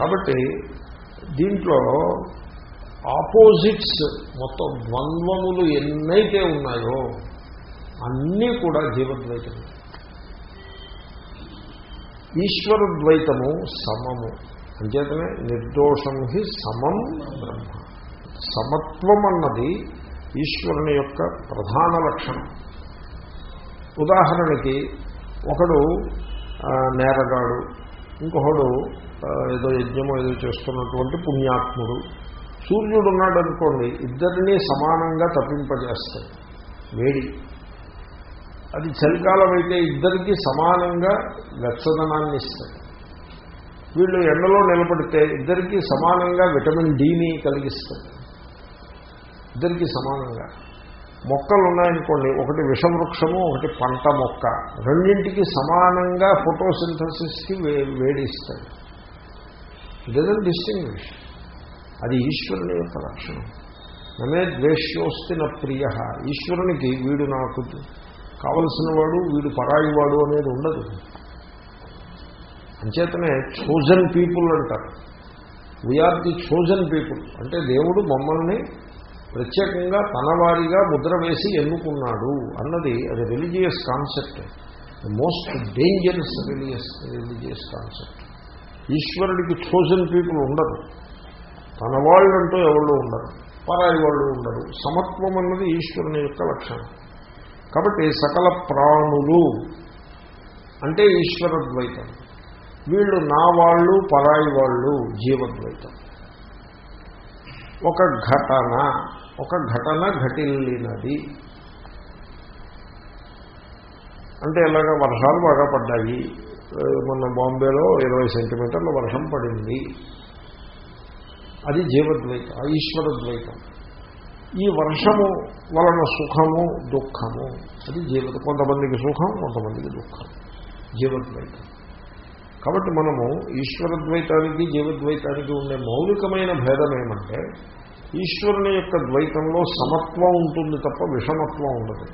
కాబట్టి దీంట్లో ఆపోజిట్స్ మొత్తం ద్వంద్వములు ఎన్నైతే ఉన్నాయో అన్నీ కూడా జీవద్వైతమే. ఈశ్వరద్వైతము సమము. అంచేతనే నిర్దోషం హి సమం బ్రహ్మ. సమత్వం అన్నది ఈశ్వరుని యొక్క ప్రధాన లక్షణం. ఉదాహరణకి ఒకడు నేరగాడు ఇంకొకడు ఏదో యజ్ఞమో ఏదో చేస్తున్నటువంటి పుణ్యాత్ముడు. సూర్యుడు ఉన్నాడు అనుకోండి ఇద్దరినీ సమానంగా తప్పింపజేస్తాడు. వేడి. అది చలికాలం అయితే ఇద్దరికీ సమానంగా వెచ్చదనాన్ని ఇస్తాడు. వీళ్ళు ఎండలో నిలబడితే ఇద్దరికీ సమానంగా విటమిన్ డిని కలిగిస్తాడు. ఇద్దరికీ సమానంగా. మొక్కలు ఉన్నాయనుకోండి ఒకటి విషవృక్షము ఒకటి పంట మొక్క. రెండింటికి సమానంగా ఫోటోసింథసిస్కి వేడిస్తాడు. డజన్ డిస్టింగ్విష్ అది ఈశ్వరుని యొక్క లక్షణం. నమే ద్వేష్యోస్తి నా ప్రియ. ఈశ్వరునికి వీడు నాకు కావలసిన వాడు వీడు పరాయి వాడు అనేది ఉండదు. అంచేతనే చోజన్ పీపుల్ అంటారు. We are the chosen people అంటే దేవుడు మమ్మల్ని ప్రత్యేకంగా తనవారిగా ముద్ర వేసి ఎన్నుకున్నాడు అన్నది అది religious concept most dangerous religious religious concept ఈశ్వరుడికి చోజన్ పీపుల్ ఉండరు. తన వాళ్ళంటూ ఎవరు ఉండరు. పరాయి వాళ్ళు ఉండరు. సమత్వం అన్నది ఈశ్వరుని యొక్క లక్షణం. కాబట్టి సకల ప్రాణులు అంటే ఈశ్వర ద్వైతం వీళ్ళు నా వాళ్ళు పరాయి వాళ్ళు జీవద్వైతం. ఒక ఘటన ఒక ఘటన ఘటిల్లినది. అంటే ఇలాగ వర్షాలు బాగా పడ్డాయి. మొన్న బాంబేలో ఇరవై సెంటీమీటర్ల వర్షం పడింది. అది జీవద్వైతం ఈశ్వరద్వైతం. ఈశ్వర ద్వైతం ఈ వర్షము వలన సుఖము దుఃఖము అది జీవిత కొంతమందికి సుఖం కొంతమందికి దుఃఖం. జీవద్వైతం. కాబట్టి మనము ఈశ్వరద్వైతానికి జీవద్వైతానికి ఉండే మౌలికమైన భేదం ఏమంటే ఈశ్వరుని యొక్క ద్వైతంలో సమత్వం ఉంటుంది తప్ప విషమత్వం ఉండదు.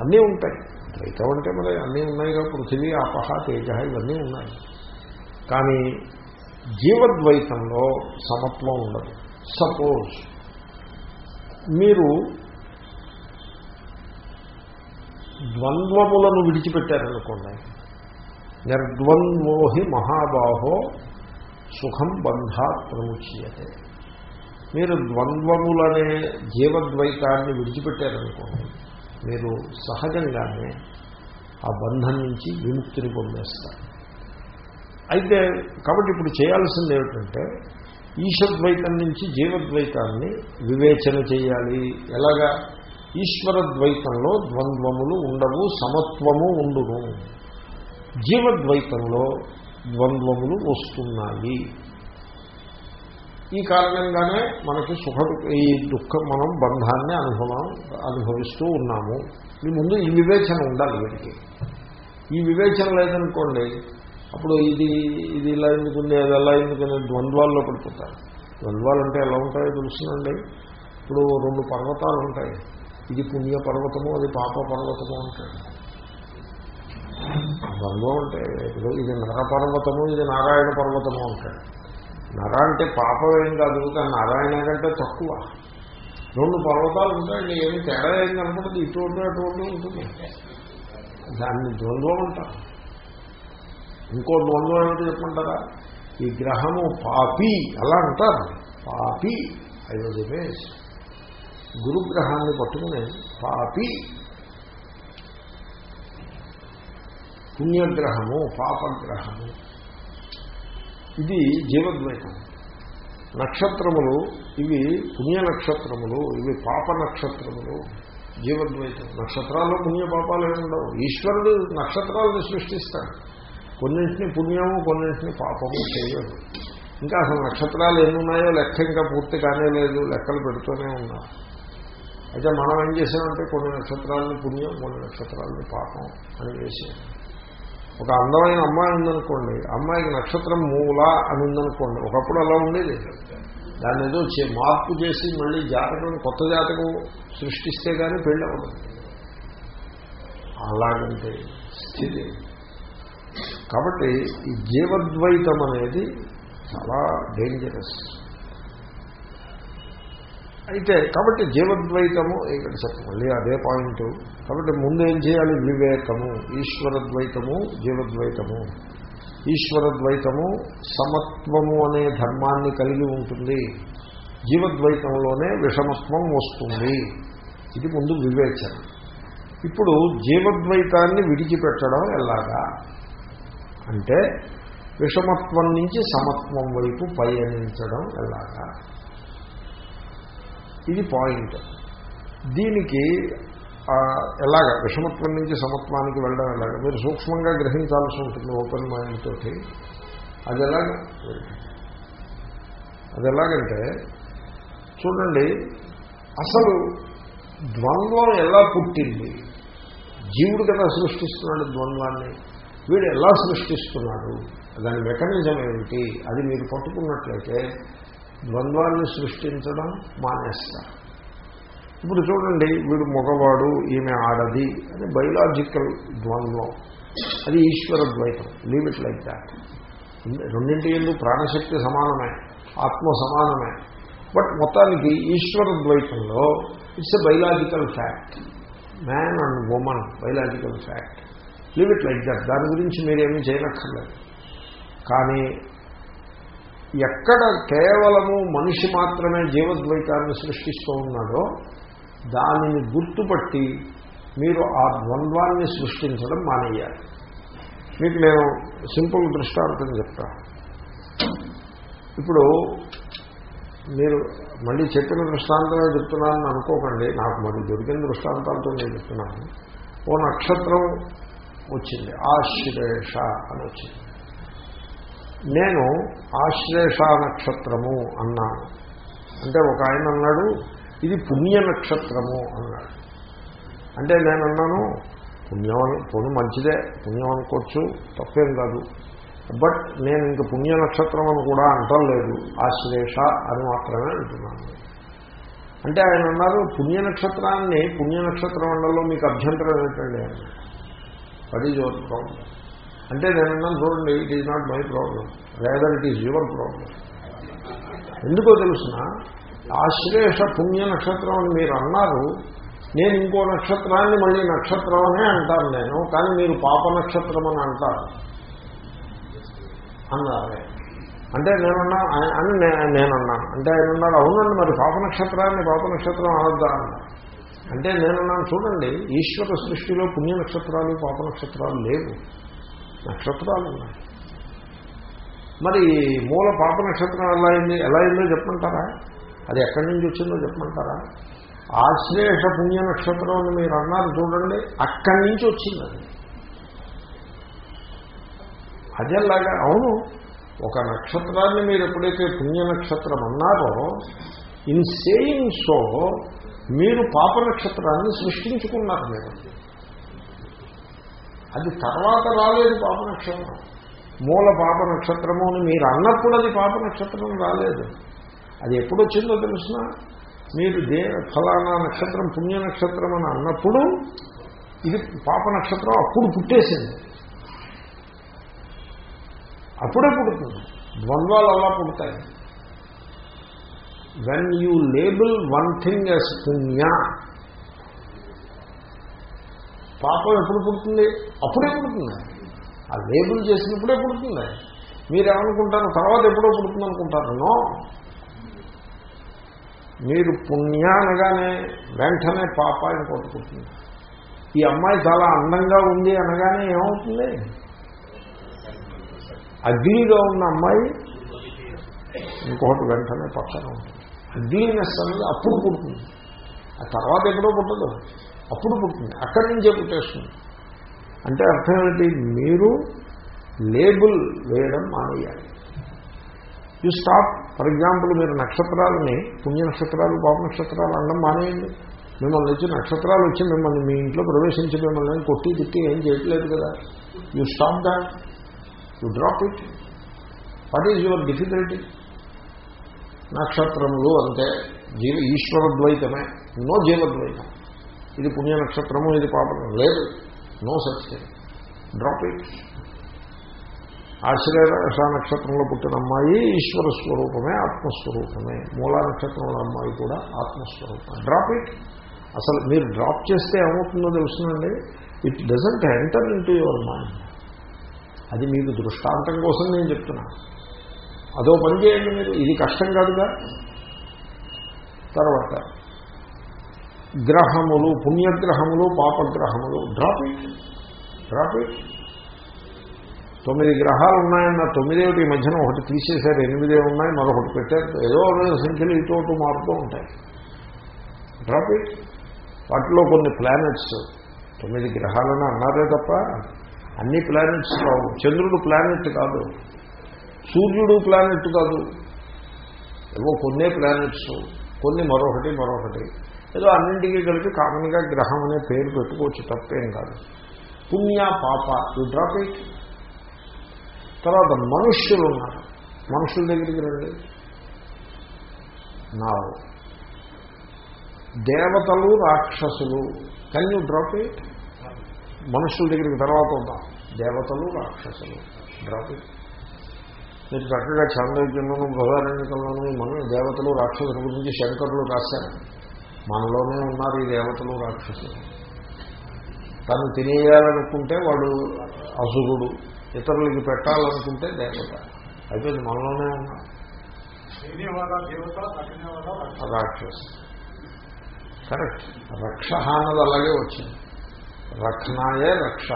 అన్నీ ఉంటాయి. ద్వైతం అంటే మరి అన్నీ ఉన్నాయిగా పృథివీ ఆపహ తేజ ఇవన్నీ ఉన్నాయి. కానీ జీవద్వైతంలో సమత్వం ఉండదు. సపోజ్ మీరు ద్వంద్వములను విడిచిపెట్టారనుకోండి నిర్ద్వంద్వోహి మహాబాహో సుఖం బంధాత్ ప్రముచ్యతే. మీరు ద్వంద్వములనే జీవద్వైతాన్ని విడిచిపెట్టారనుకోండి మీరు సహజంగానే ఆ బంధం నుంచి విముక్తిని పొందేస్తారు. అయితే కాబట్టి ఇప్పుడు చేయాల్సింది ఏమిటంటే ఈశ్వద్వైతం నుంచి జీవద్వైతాన్ని వివేచన చేయాలి. ఎలాగా? ఈశ్వరద్వైతంలో ద్వంద్వములు ఉండవు సమత్వము ఉండును. జీవద్వైతంలో ద్వంద్వములు వస్తున్నాయి. ఈ కారణంగానే మనకి సుఖ ఈ దుఃఖం మనం బంధాన్ని అనుభవం అనుభవిస్తూ ఉన్నాము. ఈ ముందు ఈ వివేచన ఉండాలి వీటికి. ఈ వివేచన లేదనుకోండి అప్పుడు ఇది ఇది ఇలా ఎందుకుంది అది ఎలా ఎందుకని ద్వంద్వాల్లో పడిపోతారు. ద్వంద్వాలు అంటే ఎలా ఉంటాయో తెలుసునండి. ఇప్పుడు రెండు పర్వతాలు ఉంటాయి. ఇది పుణ్య పర్వతము అది పాప పర్వతము ఉంటాయి ద్వంద్వం అంటే ఇది నరపర్వతము ఇది నారాయణ పర్వతము ఉంటాయి నర అంటే పాపం ఏం కాదు కానీ నారాయణ కంటే తక్కువ. రెండు పర్వతాలు ఉంటాయండి ఏమి తేడా ఏం కనపడదు ఇటువంటి అటువంటి ఉంటుంది. దాన్ని ద్వంద్వం అంటారు. ఇంకో ద్వంద్వం ఏమిటి చెప్పమంటారా? ఈ గ్రహము పాపి అలా అంటారు. పాపి ఐ వాజ్ ఇమేజ్ గురుగ్రహాన్ని పట్టుకుని పాపి. పుణ్యగ్రహము పాపగ్రహము. ఇది జీవద్వైతం. నక్షత్రములు ఇవి పుణ్య నక్షత్రములు ఇవి పాప నక్షత్రములు జీవద్వైతం. నక్షత్రాల్లో పుణ్య పాపాలు ఏమి ఉండవు. ఈశ్వరుడు నక్షత్రాలను సృష్టిస్తాడు. కొన్నింటిని పుణ్యము కొన్నింటిని పాపము చేయదు. ఇంకా అసలు నక్షత్రాలు ఎన్ని ఉన్నాయో లెక్క ఇంకా పూర్తి కానే లేదు లెక్కలు పెడుతూనే ఉన్నాం. అయితే మనం ఏం చేసామంటే కొన్ని నక్షత్రాలని పుణ్యం కొన్ని నక్షత్రాలని పాపం అని వేసాం ఒక అందమైన అమ్మాయి ఉందనుకోండి అమ్మాయికి నక్షత్రం మూల అని ఉందనుకోండి ఒకప్పుడు అలా ఉండేది. దాన్ని ఏదో చే- మార్పు చేసి మళ్ళీ జాతకం కొత్త జాతకం సృష్టిస్తే కానీ పెళ్ళి అవ్వదు అలాగంటే స్థితి. కాబట్టి ఈ జీవద్వైతం అనేది చాలా డేంజరస్ అయితే కాబట్టి జీవద్వైతము ఇక్కడ చెప్పండి మళ్ళీ అదే పాయింట్ కాబట్టి ముందు ఏం చేయాలి? వివేకము. ఈశ్వరద్వైతము జీవద్వైతము. ఈశ్వరద్వైతము సమత్వము అనే ధర్మాన్ని కలిగి ఉంటుంది. జీవద్వైతంలోనే విషమత్వం వస్తుంది. ఇది ముందు వివేచన. ఇప్పుడు జీవద్వైతాన్ని విడిచిపెట్టడం ఎలాగా? అంటే విషమత్వం నుంచి సమత్వం వైపు పయనించడం ఎలాగా? ఇది పాయింట్. దీనికి ఎలాగ విషమత్వం నుంచి సమత్వానికి వెళ్ళడం ఎలాగ? మీరు సూక్ష్మంగా గ్రహించాల్సి ఉంటుంది ఓపెన్ మైండ్ తోటి. అది ఎలాగ? అది ఎలాగంటే చూడండి అసలు ద్వంద్వం ఎలా పుట్టింది? జీవుడు కదా సృష్టిస్తున్నాడు ద్వంద్వాన్ని. వీడు ఎలా సృష్టిస్తున్నాడు? దాని మెకానిజం ఏమిటి? అది మీరు పట్టుకున్నట్లయితే ద్వంద్వాన్ని సృష్టించడం మానేస్తారు ఇప్పుడు చూడండి వీడు మగవాడు ఈమె ఆడది అని బయలాజికల్ ద్వంద్వం. అది ఈశ్వర ద్వైతం. లీవ్ ఇట్ లైక్ దాట్ రెండింటి ఎందు ప్రాణశక్తి సమానమే ఆత్మ సమానమే. బట్ మొత్తానికి ఈశ్వర ద్వైతంలో it's a biological fact man and woman biological fact leave it like that దాని గురించి మీరేమీ చేయనక్కర్లేదు. కానీ ఎక్కడ కేవలము మనిషి మాత్రమే జీవద్వైతాన్ని సృష్టిస్తూ ఉన్నాడో దానిని గుర్తుపట్టి మీరు ఆ ద్వంద్వాన్ని సృష్టించడం మానేయాలి. మీకు నేను సింపుల్ దృష్టాంతం చెప్తాను ఇప్పుడు మీరు మళ్ళీ చెప్పిన దృష్టాంతమే చెప్తున్నానని అనుకోకండి. నాకు మరి దొరికిన దృష్టాంతాలతో నేను చెప్తున్నాను. ఓ నక్షత్రం వచ్చింది. ఆశ్లేష అని వచ్చింది. నేను ఆశ్లేష నక్షత్రము అన్నాను. అంటే ఒక ఆయన అన్నాడు ఇది పుణ్య నక్షత్రము అన్నాడు. అంటే నేను అన్నాను పుణ్యం పుణ్యం మంచిదే పుణ్యం అనుకోవచ్చు తప్పేం కాదు. బట్ నేను ఇంక పుణ్య నక్షత్రం అని కూడా అంటలేదు ఆశ్లేష అని మాత్రమే అంటున్నాను. అంటే ఆయన అన్నారు పుణ్య నక్షత్రాన్ని పుణ్య నక్షత్రం అండలో మీకు అభ్యంతరం ఏంటండి? అని అది యువర్ ప్రాబ్లం అంటే నేను చూడండి it is not my problem rather it is your problem ఎందుకో తెలుసిన? ఆశ్లేష పుణ్య నక్షత్రం అని మీరు అన్నారు. నేను ఇంకో నక్షత్రాన్ని మళ్ళీ నక్షత్రం అనే అంటాను నేను కానీ మీరు పాప నక్షత్రం అని అంటారు. అన్నారు. అంటే నేనున్నా అని నేనున్నాను అంటే ఆయన ఉన్నారు అవునండి మరి పాప నక్షత్రాన్ని పాప నక్షత్రం అనొద్దా? అన్నారు అంటే నేనున్నాను చూడండి ఈశ్వర సృష్టిలో పుణ్య నక్షత్రాలు పాప నక్షత్రాలు లేవు. నక్షత్రాలు. ఉన్నాయి మరి మూల పాప నక్షత్రం ఎలా అయింది? ఎలా అయిందో చెప్పమంటారా? అది ఎక్కడి నుంచి వచ్చిందో చెప్పమంటారా? ఆశ్లేష పుణ్య నక్షత్రం అని మీరు అన్నారు చూడండి అక్కడి నుంచి వచ్చింది అది. అదేలాగా అవును ఒక నక్షత్రాన్ని మీరు ఎప్పుడైతే పుణ్య నక్షత్రం అన్నారో ఇన్ సేయింగ్ సో మీరు పాప నక్షత్రాన్ని సృష్టించుకున్నారు మీరు. అది తర్వాత రాలేదు పాప నక్షత్రం మూల పాప నక్షత్రము అని మీరు అన్నప్పుడు అది పాప నక్షత్రం రాలేదు. అది ఎప్పుడు వచ్చిందో తెలుసిన? మీరు దే ఫలానా నక్షత్రం పుణ్య నక్షత్రం అని అన్నప్పుడు ఇది పాప నక్షత్రం అప్పుడు పుట్టేసింది. అప్పుడే పుడుతుంది. ద్వంద్వాలు అలా పుడతాయి. When you label one thing as పుణ్య పాపం ఎప్పుడు పుడుతుంది? అప్పుడే పుడుతుంది. ఆ లేబుల్ చేసినప్పుడే పుడుతుంది. మీరేమనుకుంటారు? తర్వాత ఎప్పుడో పుడుతుంది అనుకుంటారు? నో. మీరు పుణ్య అనగానే వెంటనే పాప ఇంకోటి పుట్టింది ఈ అమ్మాయి చాలా అందంగా ఉంది అనగానే ఏమవుతుంది? అగ్నిగా ఉన్న అమ్మాయి ఇంకొకటి వెంటనే పక్కన ఉంటుంది. అగ్లీనెస్ అనేది అప్పుడు పుడుతుంది. ఆ తర్వాత ఎప్పుడో పుట్టదు. అప్పుడు పుట్టింది అక్కడి నుంచే పుట్టేస్తుంది. అంటే అర్థం ఏంటి మీరు లేబుల్ వేయడం మానేయాలి. You stop. ఫర్ ఎగ్జాంపుల్ మీరు నక్షత్రాలని పుణ్య నక్షత్రాలు పాప నక్షత్రాలు అనడం మానేయండి. మిమ్మల్ని వచ్చి నక్షత్రాలు వచ్చి మిమ్మల్ని మీ ఇంట్లో ప్రవేశించి మిమ్మల్ని కొట్టి తిట్టి ఏం చేయట్లేదు కదా. You stop that. You drop it. What is your difficulty? నక్షత్రములు అంతే జీవ ఈశ్వరద్వైతమే. నో జీవద్వైతం. ఇది పుణ్య నక్షత్రము ఇది పాపం లేదు. నో సత్యం డ్రాప్ ఇట్. నక్షత్రంలో పుట్టిన అమ్మాయి ఈశ్వర స్వరూపమే ఆత్మస్వరూపమే. మూలా నక్షత్రంలో అమ్మాయి కూడా ఆత్మస్వరూపం డ్రాప్ ఇట్. అసలు మీరు డ్రాప్ చేస్తే ఏమవుతుందో తెలుస్తుందండి it doesn't enter into your mind. అది మీకు దృష్టాంతం కోసం నేను చెప్తున్నా. అదో పని చేయండి మీరు. ఇది కష్టం కాదుగా. తర్వాత గ్రహములు పుణ్యగ్రహములు పాపగ్రహములు. డ్రాప్ ఇట్ డ్రాప్ ఇట్ తొమ్మిది గ్రహాలు ఉన్నాయన్న తొమ్మిదేమిటి ఒకటి మధ్యన ఒకటి తీసేశారు ఎనిమిదే ఉన్నాయి మరొకటి పెట్టారు. ఏదో రెండు సంఖ్యలు ఇటు మారుతూ ఉంటాయి. డ్రాప్ ఇట్ వాటిలో కొన్ని ప్లానెట్స్ తొమ్మిది గ్రహాలని అన్నారే తప్ప అన్ని ప్లానెట్స్ కావు. చంద్రుడు ప్లానెట్ కాదు. సూర్యుడు ప్లానెట్ కాదు. ఏవో కొన్నే ప్లానెట్స్ కొన్ని మరొకటి మరొకటి. ఏదో అన్నింటికీ కలిపి కామన్గా గ్రహం అనే పేరు పెట్టుకోవచ్చు తప్పేం కాదు. పుణ్య పాప యూ డ్రాప్ ఇట్ తర్వాత మనుష్యులు ఉన్నారు మనుషుల దగ్గరికి రండి. నా దేవతలు రాక్షసులు కెన్ యూ డ్రాప్ ఇట్ మనుషుల దగ్గరికి తర్వాత ఉందాం దేవతలు రాక్షసులు డ్రాప్ ఇట్ మీరు చక్కగా చాంద్రోగ్యంలోనూ బృహదారణ్యకంలోనూ మన దేవతలు రాక్షసుల గురించి శంకరులు రాశారు. మనలోనే ఉన్నారు ఈ దేవతలు రాక్షసులు. తను తినేయాలనుకుంటే వాడు అసురుడు. ఇతరులకి పెట్టాలనుకుంటే దేవత. అయిపోయింది మనలోనే ఉన్నారు. రాక్షసు కరెక్ట్. రక్ష అన్నది అలాగే వచ్చింది. రక్షణాయే రక్ష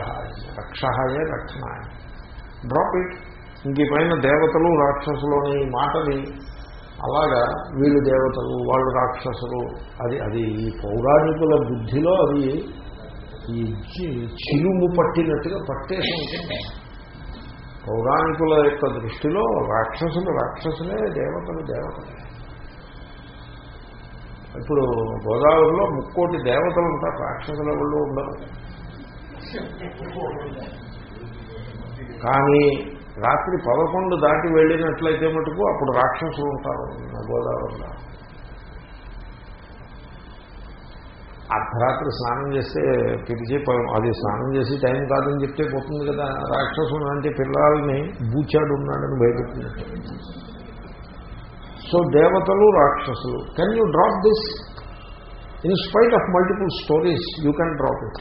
రక్షయే రక్షణాయ. Drop it. ఇంక పైన దేవతలు రాక్షసులు అనే ఈ మాటని అలాగా వీళ్ళు దేవతలు వాళ్ళు రాక్షసులు అది అది ఈ పౌరాణికుల బుద్ధిలో అది ఈ చిరుము చిలుము పట్టినట్టుగా పట్టేసి ఉంటుంది పౌరాణికుల యొక్క దృష్టిలో రాక్షసులు రాక్షసులే దేవతలు దేవతలే. ఇప్పుడు గోదావరిలో ముక్కోటి దేవతలు ఉంటారు రాక్షసుల వాళ్ళు ఉండరు. కానీ రాత్రి పదకొండు దాటి వెళ్ళినట్లయితే మటుకు అప్పుడు రాక్షసులు ఉంటారు గోదావరిలో అర్ధరాత్రి స్నానం చేస్తే పిలిచి అది స్నానం చేసి టైం కాదని చెప్తే పోతుంది కదా. రాక్షసుడు అంటే పిల్లల్ని బూచాడు ఉన్నాడని భయపెట్టినట్టు. సో దేవతలు రాక్షసులు. Can you drop this in spite of multiple stories you can drop it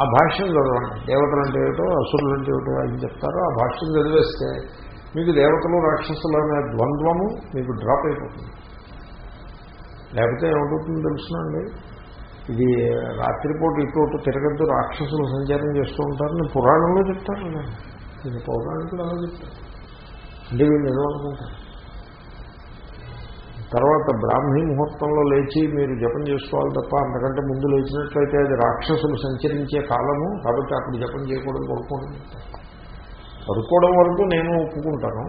ఆ భాష్యం చదవండి. దేవతలు అంటే ఏమిటో అసురులు అంటే ఏమిటో అని చెప్తారో. ఆ భాష్యం చదివేస్తే మీకు దేవతలు రాక్షసులు అనే ద్వంద్వము మీకు డ్రాప్ అయిపోతుంది. లేకపోతే ఏమవుతుందో తెలుసునండి ఇది రాత్రిపూట ఇటు తిరగద్దు రాక్షసులు సంచారం చేస్తూ ఉంటారని పురాణంలో చెప్తారు నేను ఇది పౌరాణికులు అలా చెప్తారు అంటే వీళ్ళు నిజం తర్వాత బ్రాహ్మీ ముహూర్తంలో లేచి మీరు జపం చేసుకోవాలి తప్ప అంతకంటే ముందు లేచినట్లయితే అది రాక్షసులు సంచరించే కాలము కాబట్టి అప్పుడు జపం చేయకూడదు పడుకోండి. పడుకోవడం వరకు నేను ఒప్పుకుంటాను.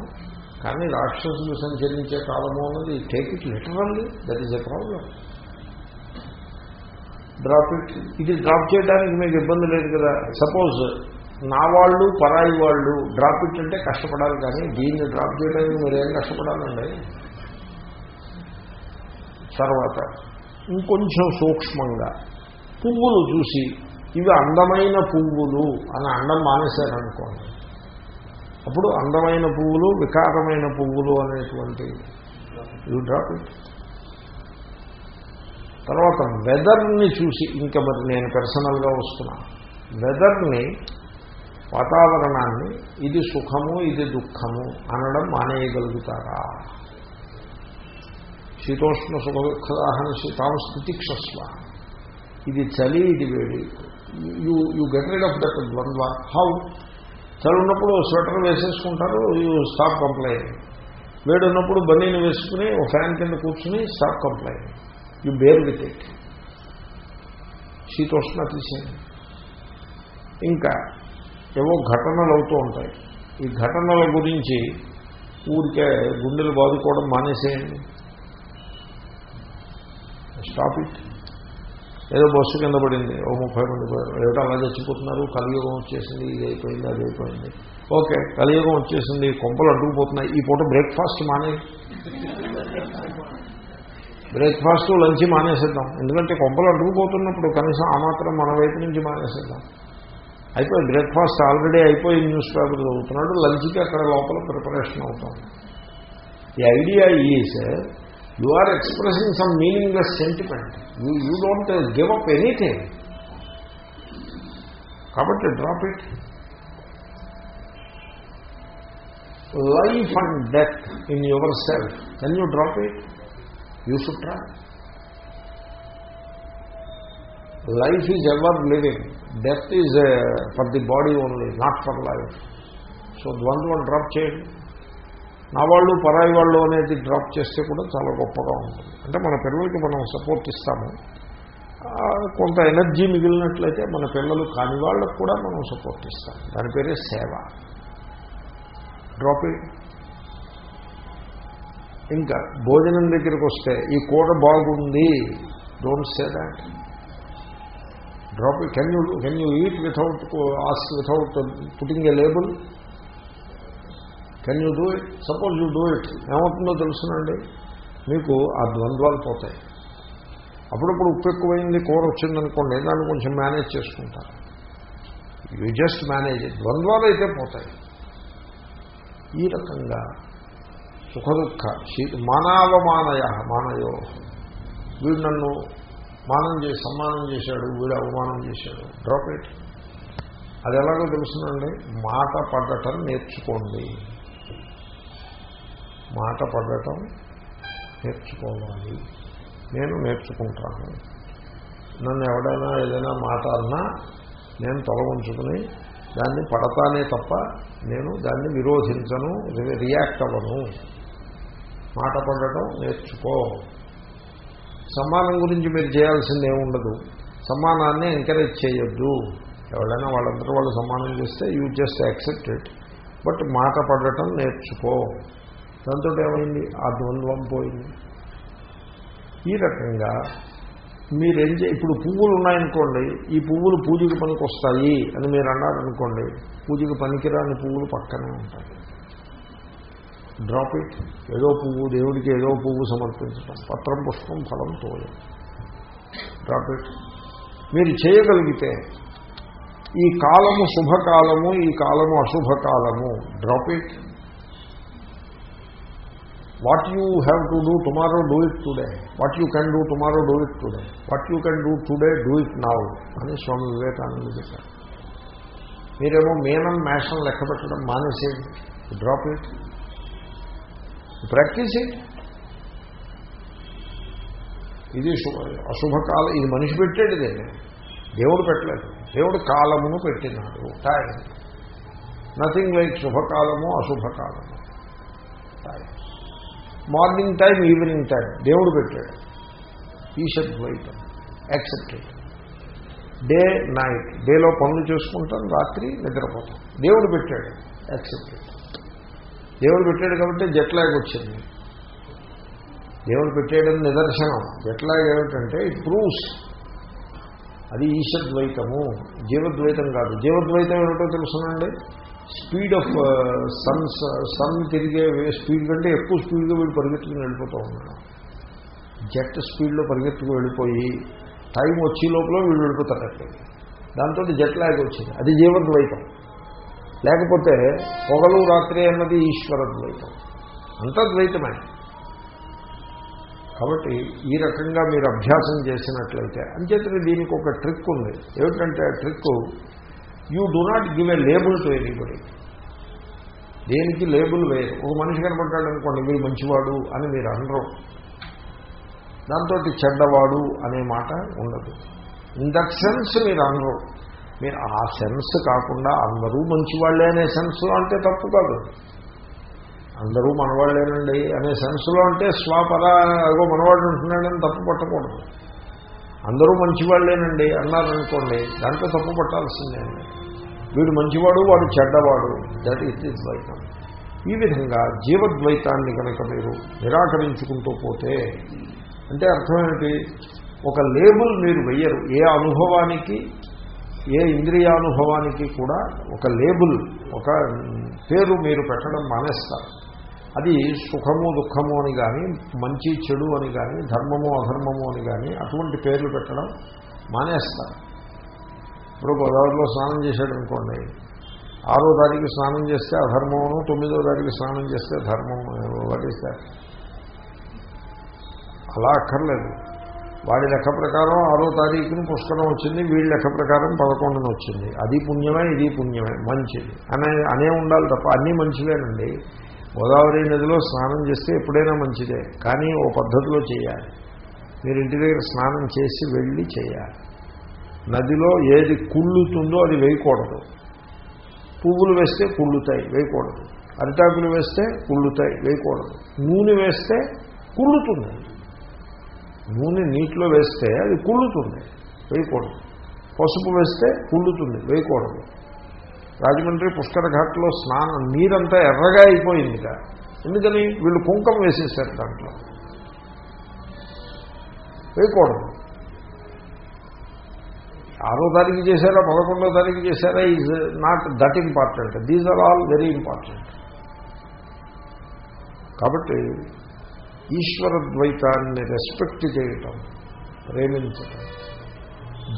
కానీ రాక్షసులు సంచరించే కాలము అన్నది take it literally that is a problem drop it ఇది డ్రాప్ చేయడానికి మీకు ఇబ్బంది లేదు కదా. సపోజ్ నా వాళ్ళు పరాయి వాళ్ళు డ్రాప్ ఇట్ అంటే కష్టపడాలి కానీ దీన్ని డ్రాప్ చేయడానికి మీరేం కష్టపడాలండి? తర్వాత ఇంకొంచెం సూక్ష్మంగా పువ్వులు చూసి ఇవి అందమైన పువ్వులు అని అండం మానేశారనుకోండి. అప్పుడు అందమైన పువ్వులు వికారమైన పువ్వులు అనేటువంటి యూ డ్రాప్ ఇట్ తర్వాత వెదర్ని చూసి ఇంకా మరి నేను పర్సనల్గా వస్తున్నా. వెదర్ని వాతావరణాన్ని ఇది సుఖము ఇది దుఃఖము అనడం మానేయగలుగుతారా? శీతోష్ణ సుఖ దుఃఖదాహన తాము స్థితిక్షస్వ. ఇది చలి ఇది వేడి. You you get rid of that ద్వంద్వ. హౌ? చలి ఉన్నప్పుడు స్వెటర్ వేసేసుకుంటారు యూ స్టాప్ కంప్లైంట్ వేడి ఉన్నప్పుడు బన్నీని వేసుకుని ఓ ఫ్యాన్ కింద కూర్చుని stop complaint you bear with it. శీతోష్ణ తీసేయండి. ఇంకా ఏవో ఘటనలు అవుతూ ఉంటాయి. ఈ ఘటనల గురించి ఊరికే గుండెలు బాదుకోవడం మానేసేయండి. స్టాప్ ఇట్ ఏదో బస్సు కింద పడింది. ఓ ముప్పై మంది పోయారు ఏదో అలా చచ్చిపోతున్నారు. కలియుగం వచ్చేసింది. ఇది అయిపోయింది అది అయిపోయింది. ఓకే కలియుగం వచ్చేసింది. కొంపలు అడ్డుకుపోతున్నాయి. ఈ పూట బ్రేక్ఫాస్ట్ మానే. బ్రేక్ఫాస్ట్ లంచ్ మానేసేద్దాం. ఎందుకంటే కొంపలు అడ్డుకుపోతున్నప్పుడు కనీసం ఆ మాత్రం మన వైపు నుంచి మానేసేద్దాం. అయిపోయి బ్రేక్ఫాస్ట్ ఆల్రెడీ అయిపోయి న్యూస్ పేపర్ చదువుతున్నాడు. లంచ్కి అక్కడ లోపల ప్రిపరేషన్ అవుతాం. The idea is you are expressing some meaningless sentiment you you don't give up anything కాబట్టి drop it life and death in your self can you drop it you should try life is ever living death is for the body only not for life so ద్వంద్వం drop చేయండి నా వాళ్ళు పరాయి వాళ్ళు అనేది drop చేస్తే కూడా చాలా గొప్పగా ఉంటుంది. అంటే మన పిల్లలకి మనం సపోర్ట్ ఇస్తాము. కొంత ఎనర్జీ మిగిలినట్లయితే మన పిల్లలు కాని వాళ్ళకు కూడా మనం సపోర్ట్ ఇస్తాం దాని పేరే సేవ. డ్రాపింగ్ ఇంకా భోజనం దగ్గరికి వస్తే ఈ కూర బాగుంది. Don't say that drop can you can you eat without as without putting a label can you do it suppose you do it ఏమవుతుందో తెలుసునండి? మీకు ఆ ద్వంద్వాలు పోతాయి. అప్పుడప్పుడు ఉప్పు ఎక్కువైంది కూర వచ్చిందనుకోండి దాన్ని కొంచెం మేనేజ్ చేసుకుంటారు. యూ జస్ట్ మేనేజ్ ద్వంద్వాలు అయితే పోతాయి. ఈ రకంగా సుఖదుఖ శీ మానావమానయ మానయో. వీడు నన్ను మానం చేసి సమ్మానం చేశాడు వీడు అవమానం చేశాడు. డ్రాప్ ఇట్ అది ఎలాగో తెలుసునండి? మాట పడ్డటం నేర్చుకోండి. మాట పడటం నేర్చుకోవాలి. నేను నేర్చుకుంటాను. నన్ను ఎవడైనా ఏదైనా మాట అన్నా నేను తొలగించుకుని దాన్ని పడతానే తప్ప నేను దాన్ని విరోధించను రి- రియాక్ట్ అవ్వను. మాట పడటం నేర్చుకో. సమ్మానం గురించి మీరు చేయాల్సింది ఉండదు. సమ్మానాన్ని ఎంకరేజ్ చేయొద్దు. ఎవరైనా వాళ్ళందరూ వాళ్ళు సమ్మానం చేస్తే you just accept it but మాట పడటం నేర్చుకో. దాంతో ఏమైంది ఆ ద్వంద్వం పోయింది. ఈ రకంగా మీరేం చే ఇప్పుడు పువ్వులు ఉన్నాయనుకోండి ఈ పువ్వులు పూజకి పనికి వస్తాయి అని మీరు అన్నారనుకోండి పూజకి పనికిరాని పువ్వులు పక్కనే ఉంటాయి. డ్రాప్ ఇట్ ఏదో పువ్వు దేవుడికి ఏదో పువ్వు సమర్పించడం పత్రం పుష్పం ఫలం తోయం. డ్రాప్ ఇట్ మీరు చేయగలిగితే ఈ కాలము శుభకాలము ఈ కాలము అశుభకాలము. Drop it what you have to do tomorrow do it today what you can do tomorrow do it today what you can do today do it now అని స్వామి వివేకానంద చెప్పారు. మీరేమో మీనం మేషం లెక్క పెట్టడం మానేసేయండి. డ్రాప్ ఇట్ ప్రాక్టీస్ ఇట్ ఇది అశుభకాలం ఇది మనిషి పెట్టేటిదే దేవుడు పెట్టలేదు. దేవుడు కాలమును పెట్టినాడు. టైం నథింగ్ లైక్ శుభకాలము అశుభకాలము. Time morning time evening time. దేవుడు పెట్టాడు. ఈషద్వైతం యాక్సెప్టెడ్ డే నైట్ డేలో పనులు చేసుకుంటాం రాత్రి నిద్రపోతాం. దేవుడు పెట్టాడు. యాక్సెప్టెడ్ దేవుడు పెట్టాడు కాబట్టి జట్లాగ్ వచ్చింది. దేవుడు పెట్టేయడం నిదర్శనం. జట్లాగ్ ఏమిటంటే ఇట్ ప్రూవ్స్ అది ఈషద్వైతము జీవద్వైతం కాదు. జీవద్వైతం ఏమిటో తెలుసునండి? స్పీడ్ ఆఫ్ సన్ సన్ తిరిగే స్పీడ్ కంటే ఎక్కువ స్పీడ్గా వీడు పరిగెత్తుకుని వెళ్ళిపోతూ ఉన్నాడు. జెట్ స్పీడ్లో పరిగెత్తుకు వెళ్ళిపోయి టైం వచ్చే లోపల వీళ్ళు వెళ్ళిపోతారు దాంతో జెట్ లాగ్ వచ్చింది. అది జీవద్వైతం లేకపోతే పొగలు రాత్రి అన్నది ఈశ్వర ద్వైతం. అంతా ద్వైతమే. కాబట్టి ఈ రకంగా మీరు అభ్యాసం చేసినట్లయితే అంచేతనే దీనికి ఒక ట్రిక్ ఉంది. ఏమిటంటే ఆ trick you do not give a label to anybody. దేనికి లేబుల్ వేరు ఒక మనిషి కనపడ్డాడు అనుకోండి మీరు మంచివాడు అని మీరు అనరు. దాంతో చెడ్డవాడు అనే మాట ఉండదు. ఇన్ దట్ సెన్స్ మీరు అనరు. మీరు ఆ సెన్స్ కాకుండా అందరూ మంచివాళ్ళే అనే సెన్స్లో అంటే తప్పు కాదు. అందరూ మనవాళ్ళేనండి అనే సెన్స్లో అంటే స్వాపరా అగో మనవాడు ఉంటున్నాడని తప్పు పట్టకూడదు. అందరూ మంచివాళ్ళేనండి అన్నారనుకోండి దాంట్లో తప్పు పట్టాల్సిందే అండి వీడు మంచివాడు వాడు చెడ్డవాడు. దట్ ఇట్ ఈస్ ద్వైతం. ఈ విధంగా జీవద్వైతాన్ని కనుక మీరు నిరాకరించుకుంటూ పోతే అంటే అర్థమేమిటి ఒక లేబుల్ మీరు వెయ్యరు. ఏ అనుభవానికి ఏ ఇంద్రియానుభవానికి కూడా ఒక లేబుల్ ఒక పేరు మీరు పెట్టడం మానేస్తారు. అది సుఖము దుఃఖము అని కానీ మంచి చెడు అని కానీ ధర్మము అధర్మము అని కానీ అటువంటి పేర్లు పెట్టడం మానేస్తారు. ఇప్పుడు గోదావరిలో స్నానం చేశాడు అనుకోండి ఆరో తారీఖు స్నానం చేస్తే అధర్మమును తొమ్మిదో తారీఖు స్నానం చేస్తే ధర్మం వడిస్తారు అలా అక్కర్లేదు. వాడి లెక్క ప్రకారం ఆరో తారీఖున పుష్కరం వచ్చింది వీడి లెక్క ప్రకారం పదకొండున వచ్చింది. అది పుణ్యమే ఇది పుణ్యమే మంచిది. అనే అనే ఉండాలి తప్ప అన్నీ మంచివేనండి. గోదావరి నదిలో స్నానం చేస్తే ఎప్పుడైనా మంచిదే కానీ ఓ పద్ధతిలో చేయాలి. మీరు ఇంటి దగ్గర స్నానం చేసి వెళ్ళి చేయాలి. నదిలో ఏది కుళ్ళుతుందో అది వేయకూడదు. పువ్వులు వేస్తే కుళ్ళుతాయి వేయకూడదు. అరిటాకులు వేస్తే కుళ్ళుతాయి వేయకూడదు. నూనె వేస్తే కుళ్ళుతుంది. నూనె నీటిలో వేస్తే అది కుళ్ళుతుంది వేయకూడదు. పసుపు వేస్తే కుళ్ళుతుంది వేయకూడదు. రాజమండ్రి పుష్కర ఘాట్లో స్నానం నీరంతా ఎర్రగా అయిపోయింది ఎందుకని? వీళ్ళు కుంకం వేసేసారు దాంట్లో. వేయకూడదు. ఆరో తారీఖు చేశారా పదకొండో తారీఖు చేశారా is not that important these are all very important కాబట్టి ఈశ్వరద్వైతాన్ని రెస్పెక్ట్ చేయటం ప్రేమించటం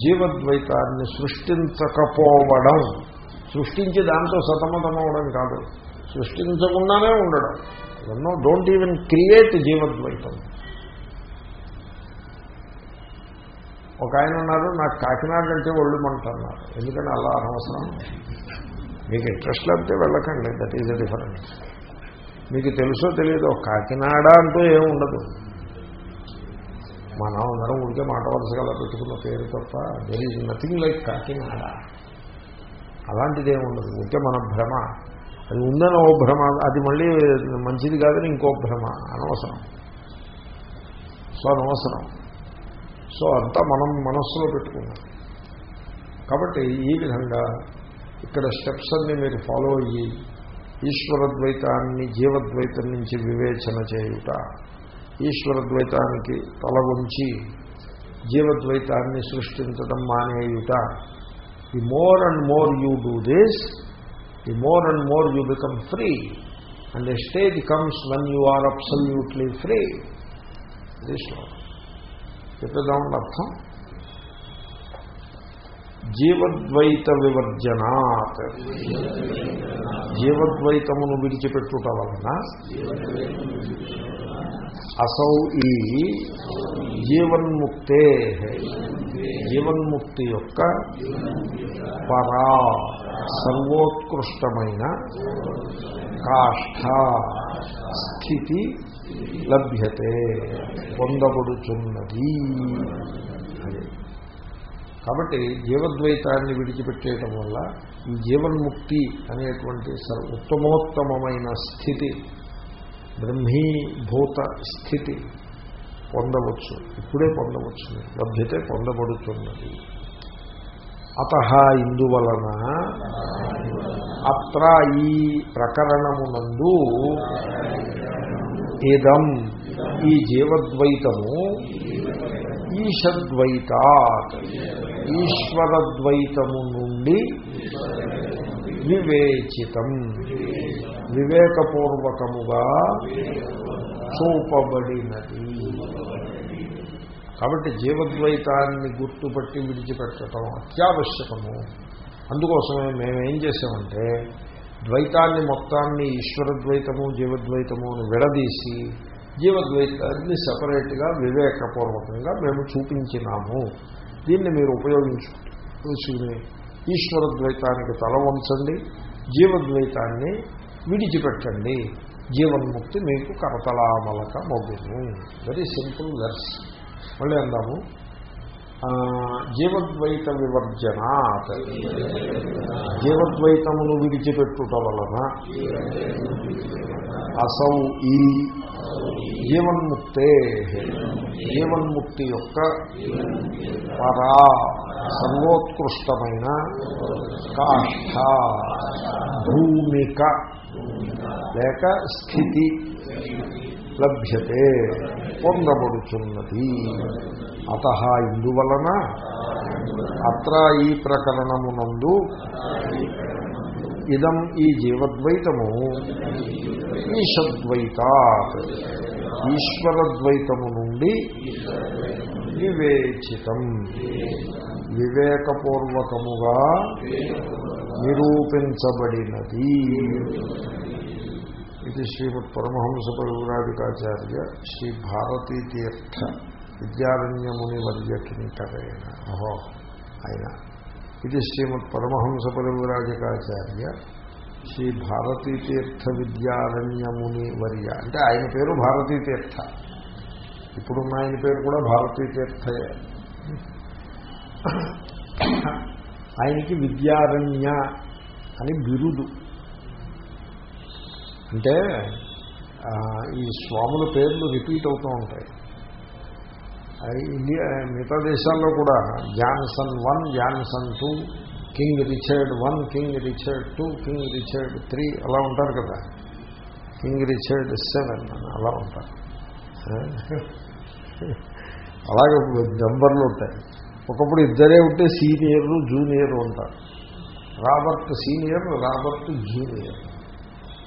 జీవద్వైతాన్ని సృష్టించకపోవడం సృష్టించి దాంతో సతమతమవడం కాదు సృష్టించకుండానే ఉండడం. ఎన్నో డోంట్ ఈవెన్ క్రియేట్ జీవద్వైతం. ఒక ఆయన ఉన్నారు నాకు కాకినాడ అంటే ఒళ్ళు మంటున్నారు ఎందుకంటే అలా అనవసరం? మీకు ఇంట్రెస్ట్ లేకపోతే వెళ్ళకండి దట్ ఈజ్ అ డిఫరెన్స్ మీకు తెలుసో తెలియదో కాకినాడ అంటూ ఏముండదు మనం అందరం ఉడికే మాట వరుసగా పెట్టుకున్న పేరు తప్ప there is nothing like Kakinada. అలాంటిది ఏముండదు ఉంటే మన భ్రమ. అది ఉందని ఓ భ్రమ అది మళ్ళీ మంచిది కాదని ఇంకో భ్రమ. అనవసరం. సో అనవసరం. సో అంతా మనం మనస్సులో పెట్టుకున్నాం. కాబట్టి ఈ విధంగా ఇక్కడ స్టెప్స్ అన్ని మీరు ఫాలో అయ్యి ఈశ్వరద్వైతాన్ని జీవద్వైతం నుంచి వివేచన చేయుట ఈశ్వరద్వైతానికి తల ఉంచి జీవద్వైతాన్ని సృష్టించడం మానేయుట. The more and more you do this the more and more you become free and a stage comes when you are absolutely free this చెప్పేదామండి అర్థం? జీవద్వైత వివర్జనాత్ జీవద్వైతమును విడిచిపెట్టుట వలన అసౌ ఈ జీవన్ముక్తే జీవన్ముక్తి యొక్క పరా సర్వోత్కృష్టమైన కాష్ఠ స్థితి లభ్యతే పొందబడుచున్నది. అది. కాబట్టి జీవద్వైతాన్ని విడిచిపెట్టేయటం వల్ల ఈ జీవన్ముక్తి అనేటువంటి ఉత్తమోత్తమైన స్థితి బ్రహ్మీభూత స్థితి పొందవచ్చు. ఇప్పుడే పొందవచ్చు. లభ్యతే పొందబడుతున్నది అత ఇందువలన అత్ర ఈ ప్రకరణమునందు ఇదం ఈ జీవద్వైతము ఈషద్వైతాత్ ఈశ్వరద్వైతము నుండి వివేచితం. వివేకపూర్వకముగా చూపబడినది. కాబట్టి జీవద్వైతాన్ని గుర్తుపట్టి విడిచిపెట్టడం అత్యావశ్యకము. అందుకోసమే మేమేం చేసామంటే ద్వైతాన్ని మొత్తాన్ని ఈశ్వరద్వైతము జీవద్వైతము అని విడదీసి జీవద్వైతాన్ని సపరేట్గా వివేకపూర్వకంగా మేము చూపించినాము. దీన్ని మీరు ఉపయోగించుకుని ఈశ్వరద్వైతానికి తల వంచండి జీవద్వైతాన్ని విడిచిపెట్టండి. జీవన్ముక్తి మీకు కరతలామలక మొగ్గును వెరీ సింపుల్ వెర్స్ మళ్ళీ అందాము. జీవద్వైత వివర్జనాత్ జీవద్వైతమును విడిచిపెట్టుట వలన అసౌ ఈ. జీవన్ముక్తే. జీవన్ముక్తి యొక్క పరా సర్వోత్కృష్టమైన కాష్ట. భూమిక. లేక స్థితి. లభ్యతే పొందబడుచున్నది. అత ఇందువలన అత్ర ఈ ప్రకరణమునందు ఇదం ఈ జీవద్వైతము ఈషద్వైతాత్ ఈశ్వరద్వైతము నుండి వివేచితం. వివేకపూర్వకముగా నిరూపించబడినది. ఇది శ్రీమద్ పరమహంస పరివ్రాజికాచార్య శ్రీ భారతీ తీర్థ విద్యారణ్యముని వర్యకింకరేణ అహో ఆయన. ఇది శ్రీమద్ పరమహంస పరివ్రాజకాచార్య శ్రీ భారతీ తీర్థ విద్యారణ్యముని వర్య అంటే ఆయన పేరు భారతీ తీర్థ ఇప్పుడున్న ఆయన పేరు కూడా భారతీ తీర్థయే ఆయనకి విద్యారణ్య అని బిరుదు. అంటే ఈ స్వాముల పేర్లు రిపీట్ అవుతూ ఉంటాయి. ఇండియా మిగతా దేశాల్లో కూడా Johnson one Johnson two king Richard one king Richard two king Richard three అలా ఉంటారు కదా. కింగ్ రిచర్డ్ సెవెన్ అని అలా ఉంటారు. అలాగే నెంబర్లు ఉంటాయి. ఒకప్పుడు ఇద్దరే ఉంటే సీనియర్లు జూనియర్ ఉంటారు. Robert senior Robert junior.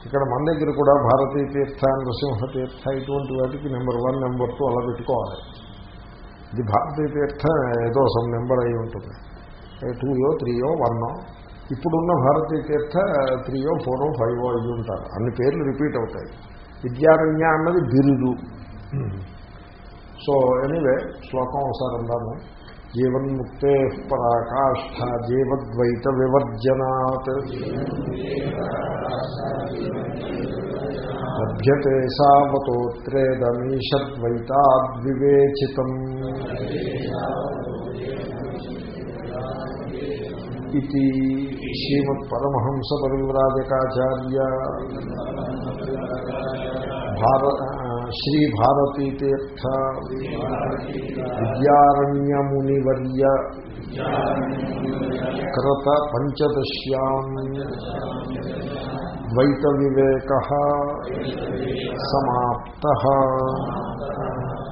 ఇక్కడ మన దగ్గర కూడా భారతీయ తీర్థ నృసింహ తీర్థ ఇటువంటి వాటికి నెంబర్ వన్ నెంబర్ టూ అలా పెట్టుకోవాలి. ఇది భారతీయ తీర్థ ఏదో సమ్ నెంబర్ అయి ఉంటుంది. టూయో త్రీయో వన్నో ఇప్పుడున్న భారతీయ తీర్థ త్రీయో ఫోరో ఫైవో అయి ఉంటారు. అన్ని పేర్లు రిపీట్ అవుతాయి. విద్యారణ్య అన్నది బిరుదు. సో ఎనీవే శ్లోకం ఒకసారి అందాము. జీవన్ముక్తే పరాకాష్ఠ జీవద్వైత వివర్జనాత్ లభ్యతే సావతోత్రేదమీషద్వైతాద్వివేచితం ఇది శ్రీమత్పరమహంస పరివ్రాజకాచార్య భార శ్రీ భారతీ తీర్థ విద్యారణ్యమునివర్య కృత పంచదశ్యాం ద్వైత వివేక సమాప్త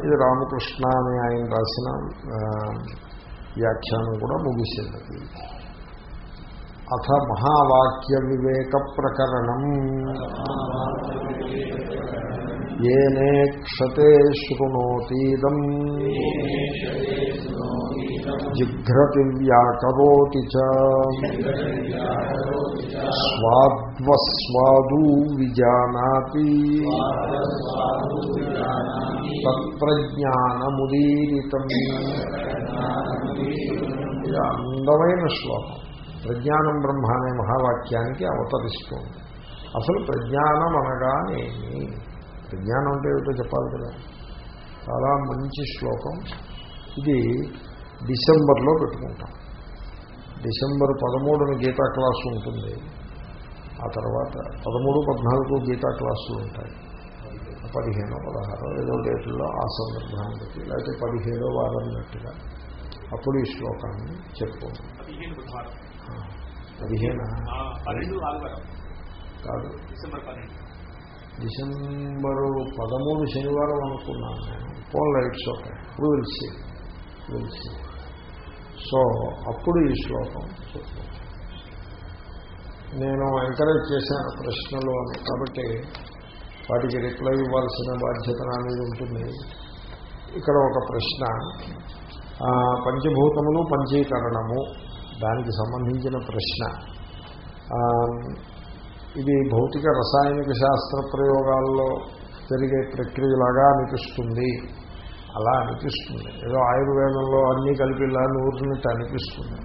ఇది రామకృష్ణ అని ఆయన రాసిన ఆ, వ్యాఖ్యానం కూడా ముగిసినది అథ మహావాక్య వివేక ప్రకరణం ఏనే క్షతే శృణోతీదం జిఘ్రతి వ్యాకరోతి చ స్వాద్వస్వాదూ విజానాతి తత్ప్రజ్ఞానముదీరితం అందమైన శ్లోకం. ప్రజ్ఞానం బ్రహ్మ అనే మహావాక్యానికి అవతరిస్తుంది. అసలు ప్రజ్ఞానం అనగానేమి? ప్రజ్ఞానం అంటే ఏమిటో చెప్పాలి కదా. చాలా మంచి శ్లోకం. ఇది డిసెంబర్లో పెట్టుకుంటాం. డిసెంబర్ పదమూడున గీతా క్లాసు ఉంటుంది. ఆ తర్వాత పదమూడు పద్నాలుగు గీతా క్లాసులు ఉంటాయి. పదిహేను పదహారు ఏదో డేట్లో ఆ సందర్భాన్ని బట్టి లేకపోతే పదిహేడో వారం నట్టుగా అప్పుడు ఈ శ్లోకాన్ని చెప్పుకోండి. పదిహేను పదిహేను? కాదు. డిసెంబర్ పన్నెండు. డిసెంబరు పదమూడు శనివారం అనుకున్నాను నేను. ఫోన్ లైట్స్ ఓకే విల్సి సో అప్పుడు ఈ శ్లోకం నేను ఎంకరేజ్ చేశాను ప్రశ్నలు అని. కాబట్టి వాటికి రిప్లై ఇవ్వాల్సిన బాధ్యత నా మీద ఉంటుంది. ఇక్కడ ఒక ప్రశ్న. పంచభూతములు పంచీకరణము. దానికి సంబంధించిన ప్రశ్న. ఇది భౌతిక రసాయనిక శాస్త్ర ప్రయోగాల్లో జరిగే ప్రక్రియలాగా అనిపిస్తుంది. అలా అనిపిస్తుంది. ఏదో ఆయుర్వేదంలో అన్నీ కలిపి ఇలా నూరినట్టు అనిపిస్తుంది.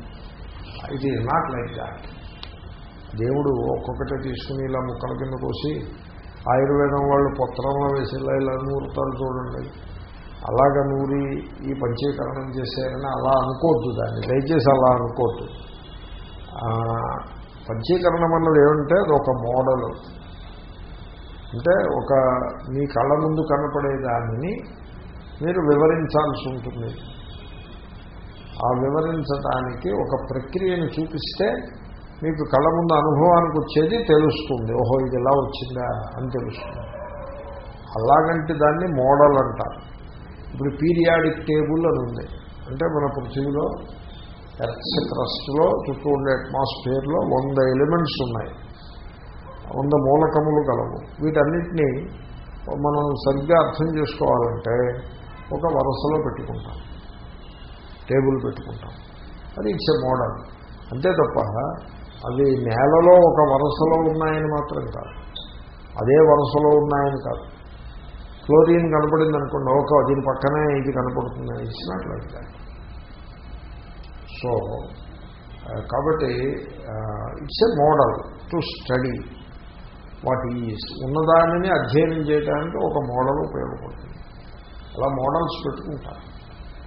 ఇది నాట్ లైక్ దాట్ దేవుడు ఒక్కొక్కటి తీసుకుని ఇలా ముక్కల కింద కోసి ఆయుర్వేదం వాళ్ళు పొత్రంలో వేసి ఇలా ఇలా నూరుతారు చూడండి. అలాగ నూరి ఈ పంచీకరణం చేశారని అలా అనుకోవద్దు దాన్ని. దయచేసి అలా అనుకోవద్దు ఆ, పంచీకరణం అన్నది ఏమంటే అది ఒక మోడల్. అంటే ఒక మీ కళ్ళ ముందు కనపడే దానిని మీరు వివరించాల్సి ఉంటుంది. ఆ వివరించడానికి ఒక ప్రక్రియను చూపిస్తే మీకు కళ్ళ ముందు అనుభవానికి వచ్చేది తెలుస్తుంది. ఓహో ఇది ఎలా వచ్చిందా అని తెలుస్తుంది. అలాగంటే దాన్ని మోడల్ అంటారు. ఇప్పుడు పీరియాడిక్ టేబుల్ అని ఉంది. అంటే మన పృథ్వీలో ఎర్త్ క్రస్ట్లో చుట్టూ ఉండే అట్మాస్ఫియర్లో వంద ఎలిమెంట్స్ ఉన్నాయి. వంద మూలకములు గలవు. వీటన్నిటినీ మనం సరిగ్గా అర్థం చేసుకోవాలంటే ఒక వరుసలో పెట్టుకుంటాం. టేబుల్ పెట్టుకుంటాం. అది ఇట్స్ ఎ మోడల్. అంతే తప్ప అవి నేలలో ఒక వరుసలో ఉన్నాయని మాత్రం కాదు. అదే వరుసలో ఉన్నాయని కాదు. క్లోరిన్ కనపడింది అనుకోండి ఒక దీని పక్కనే ఇది కనపడుతుంది. అని నాట్ సో uh, కాబట్టి it's a model to study what is ఉన్నదానిని అధ్యయనం చేయడానికి ఒక మోడల్ ఉపయోగపడుతుంది. అలా మోడల్స్ పెట్టుకుంటారు.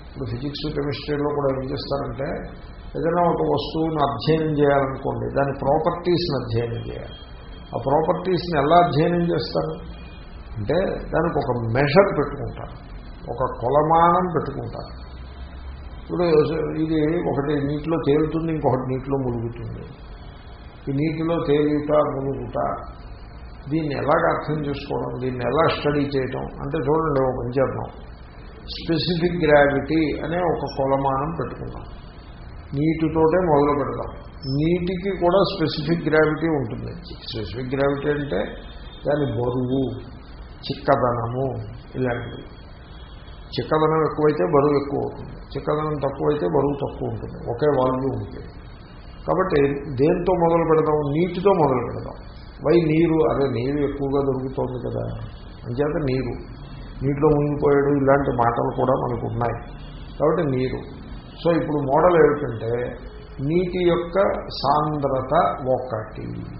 ఇప్పుడు ఫిజిక్స్ కెమిస్ట్రీలో కూడా ఏం చేస్తారంటే ఏదైనా ఒక వస్తువును అధ్యయనం చేయాలనుకోండి దాని ప్రాపర్టీస్ని అధ్యయనం చేయాలి. ఆ ప్రాపర్టీస్ని ఎలా అధ్యయనం చేస్తారు? అంటే దానికి ఒక మెషర్ పెట్టుకుంటారు. ఒక కొలమానం పెట్టుకుంటారు. ఇప్పుడు ఇది ఒకటి నీటిలో తేలుతుంది ఇంకొకటి నీటిలో మునుగుతుంది. ఈ నీటిలో తేలిట మునుగుట దీన్ని ఎలాగ అర్థం చేసుకోవడం దీన్ని ఎలా స్టడీ చేయటం అంటే చూడండి ఒక పని చేద్దాం స్పెసిఫిక్ గ్రావిటీ అనే ఒక కొలమానం పెట్టుకున్నాం నీటితోటే మొదలు పెడదాం. నీటికి కూడా స్పెసిఫిక్ గ్రావిటీ ఉంటుంది. స్పెసిఫిక్ గ్రావిటీ అంటే దాని బరువు చిక్కదనము ఇలాంటివి. చిక్కదనం ఎక్కువైతే బరువు ఎక్కువ అవుతుంది. చిక్కదనం తక్కువైతే బరువు తక్కువ ఉంటుంది. ఒకే వాల్యూ ఉంటుంది. కాబట్టి దేంతో మొదలు పెడదాం నీటితో మొదలు పెడదాం వై నీరు? అదే నీరు ఎక్కువగా దొరుకుతోంది కదా. అంచేత నీరు. నీటిలో మునిగిపోయాడు. ఇలాంటి మాటలు కూడా మనకు ఉన్నాయి. కాబట్టి నీరు. సో ఇప్పుడు మోడల్ ఏమిటంటే నీటి యొక్క సాంద్రత ఒకటి.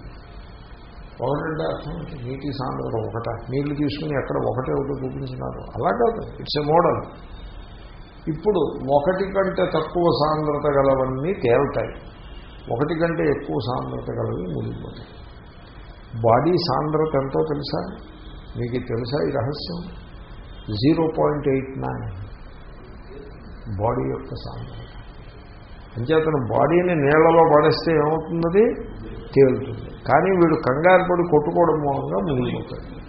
ఒకటంటే అర్థం? నీటి సాంద్రత ఒకట. నీళ్ళు తీసుకుని ఎక్కడ ఒకటే ఒకటి చూపించినారు. అలా కాదు. ఇట్స్ ఎ మోడల్ ఇప్పుడు ఒకటి కంటే తక్కువ సాంద్రత గలవన్నీ తేలుతాయి. ఒకటి కంటే ఎక్కువ సాంద్రత గలవి మునిగిపోతాయి. బాడీ సాంద్రత ఎంతో తెలుసా? మీకు తెలుసా ఈ రహస్యం? Zero point eight nine. Body యొక్క సాంద్రత. అంచేతను బాడీని నీళ్ళలో పడేస్తే ఏమవుతున్నది? తేలుతుంది కానీ వీడు కంగారు పడి కొట్టుకోవడం మూలంగా మునిగిపోతాడు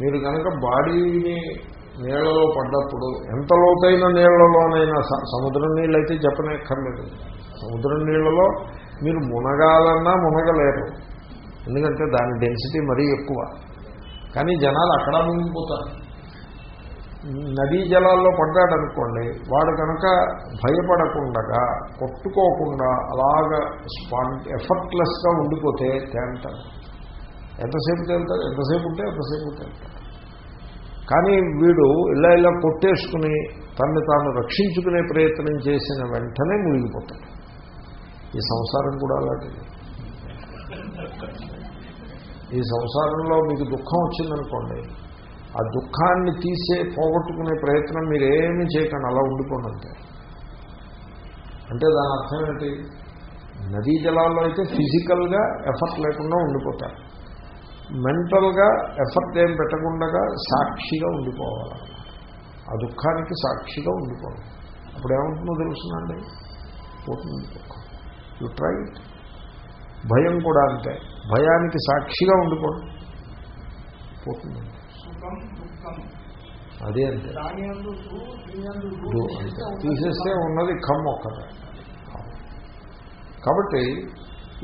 మీరు కనుక బాడీని నీళ్ళలో పడ్డప్పుడు ఎంత లోతైన నీళ్ళలోనైనా స- సముద్రం నీళ్ళైతే చెప్పనక్కర్లేదు. సముద్రం నీళ్ళలో మీరు మునగాలన్నా మునగలేరు. ఎందుకంటే దాని డెన్సిటీ మరీ ఎక్కువ. కానీ జనాలు అక్కడ మునిగిపోతారు నదీ జలాల్లో పడ్డాడనుకోండి వాడు కనుక భయపడకుండా కొట్టుకోకుండా అలాగ స్పాన్ ఎఫర్ట్లెస్గా ఉండిపోతే తేలుతాడు. ఎంతసేపు తేలుతాడు? ఎంతసేపు ఉంటే ఎంతసేపు తేలుతాడు. కానీ వీడు ఇలా ఇలా కొట్టేసుకుని తనని తాను రక్షించుకునే ప్రయత్నం చేసిన వెంటనే మునిగిపోతాడు. ఈ సంసారం కూడా అలాంటిది ఈ సంసారంలో మీకు దుఃఖం వచ్చిందనుకోండి ఆ దుఃఖాన్ని తీసే పోగొట్టుకునే ప్రయత్నం మీరేమీ ఏమీ చేయకండి. అలా ఉండిపోండి అంతే. అంటే దాని అర్థం ఏంటి? నదీ జలాల్లో అయితే ఫిజికల్గా ఎఫర్ట్ లేకుండా ఉండిపోతారు. మెంటల్గా ఎఫర్ట్ ఏం పెట్టకుండా సాక్షిగా ఉండిపోవాలి. ఆ దుఃఖానికి సాక్షిగా ఉండిపోవాలి అప్పుడు ఏముంటుందో తెలుస్తుందండి పోతుంది దుఃఖం. యు ట్రై భయం కూడా అంతే. భయానికి సాక్షిగా ఉండిపోవడం పోతుంది. అదే అంతే. తీసేస్తే ఉన్నది కమ్ ఒక్కటే. కాబట్టి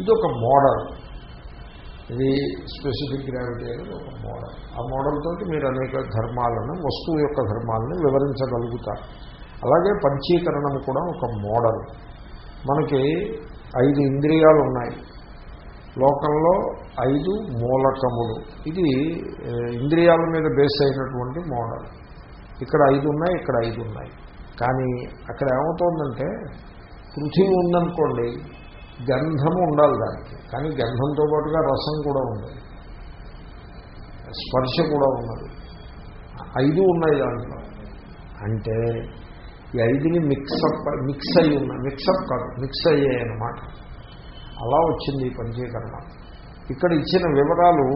ఇది ఒక మోడల్. ఇది స్పెసిఫిక్ గ్రావిటీ అనేది ఒక మోడల్. ఆ మోడల్ తోటి మీరు అనేక ధర్మాలను వస్తువు యొక్క ధర్మాలను వివరించగలుగుతారు. అలాగే పంచీకరణం కూడా ఒక మోడల్. మనకి ఐదు ఇంద్రియాలు ఉన్నాయి లోకంలో ఐదు మూలకములు. ఇది ఇంద్రియాల మీద బేస్ అయినటువంటి మోడల్. ఇక్కడ ఐదు ఉన్నాయి ఇక్కడ ఐదు ఉన్నాయి. కానీ అక్కడ ఏమవుతోందంటే పృథివీ ఉందనుకోండి గంధము ఉండాలి దానికి. కానీ గంధంతో పాటుగా రసం కూడా ఉంది స్పర్శ కూడా ఉన్నది. ఐదు ఉన్నాయి దాంట్లో. అంటే ఈ ఐదుని మిక్సప్ మిక్స్ అయ్యి ఉన్నాయి మిక్సప్ కాదు మిక్స్ అయ్యాయి అనమాట అలా వచ్చింది ఈ పంచీకరణ. ఇక్కడ ఇచ్చిన వివరాలు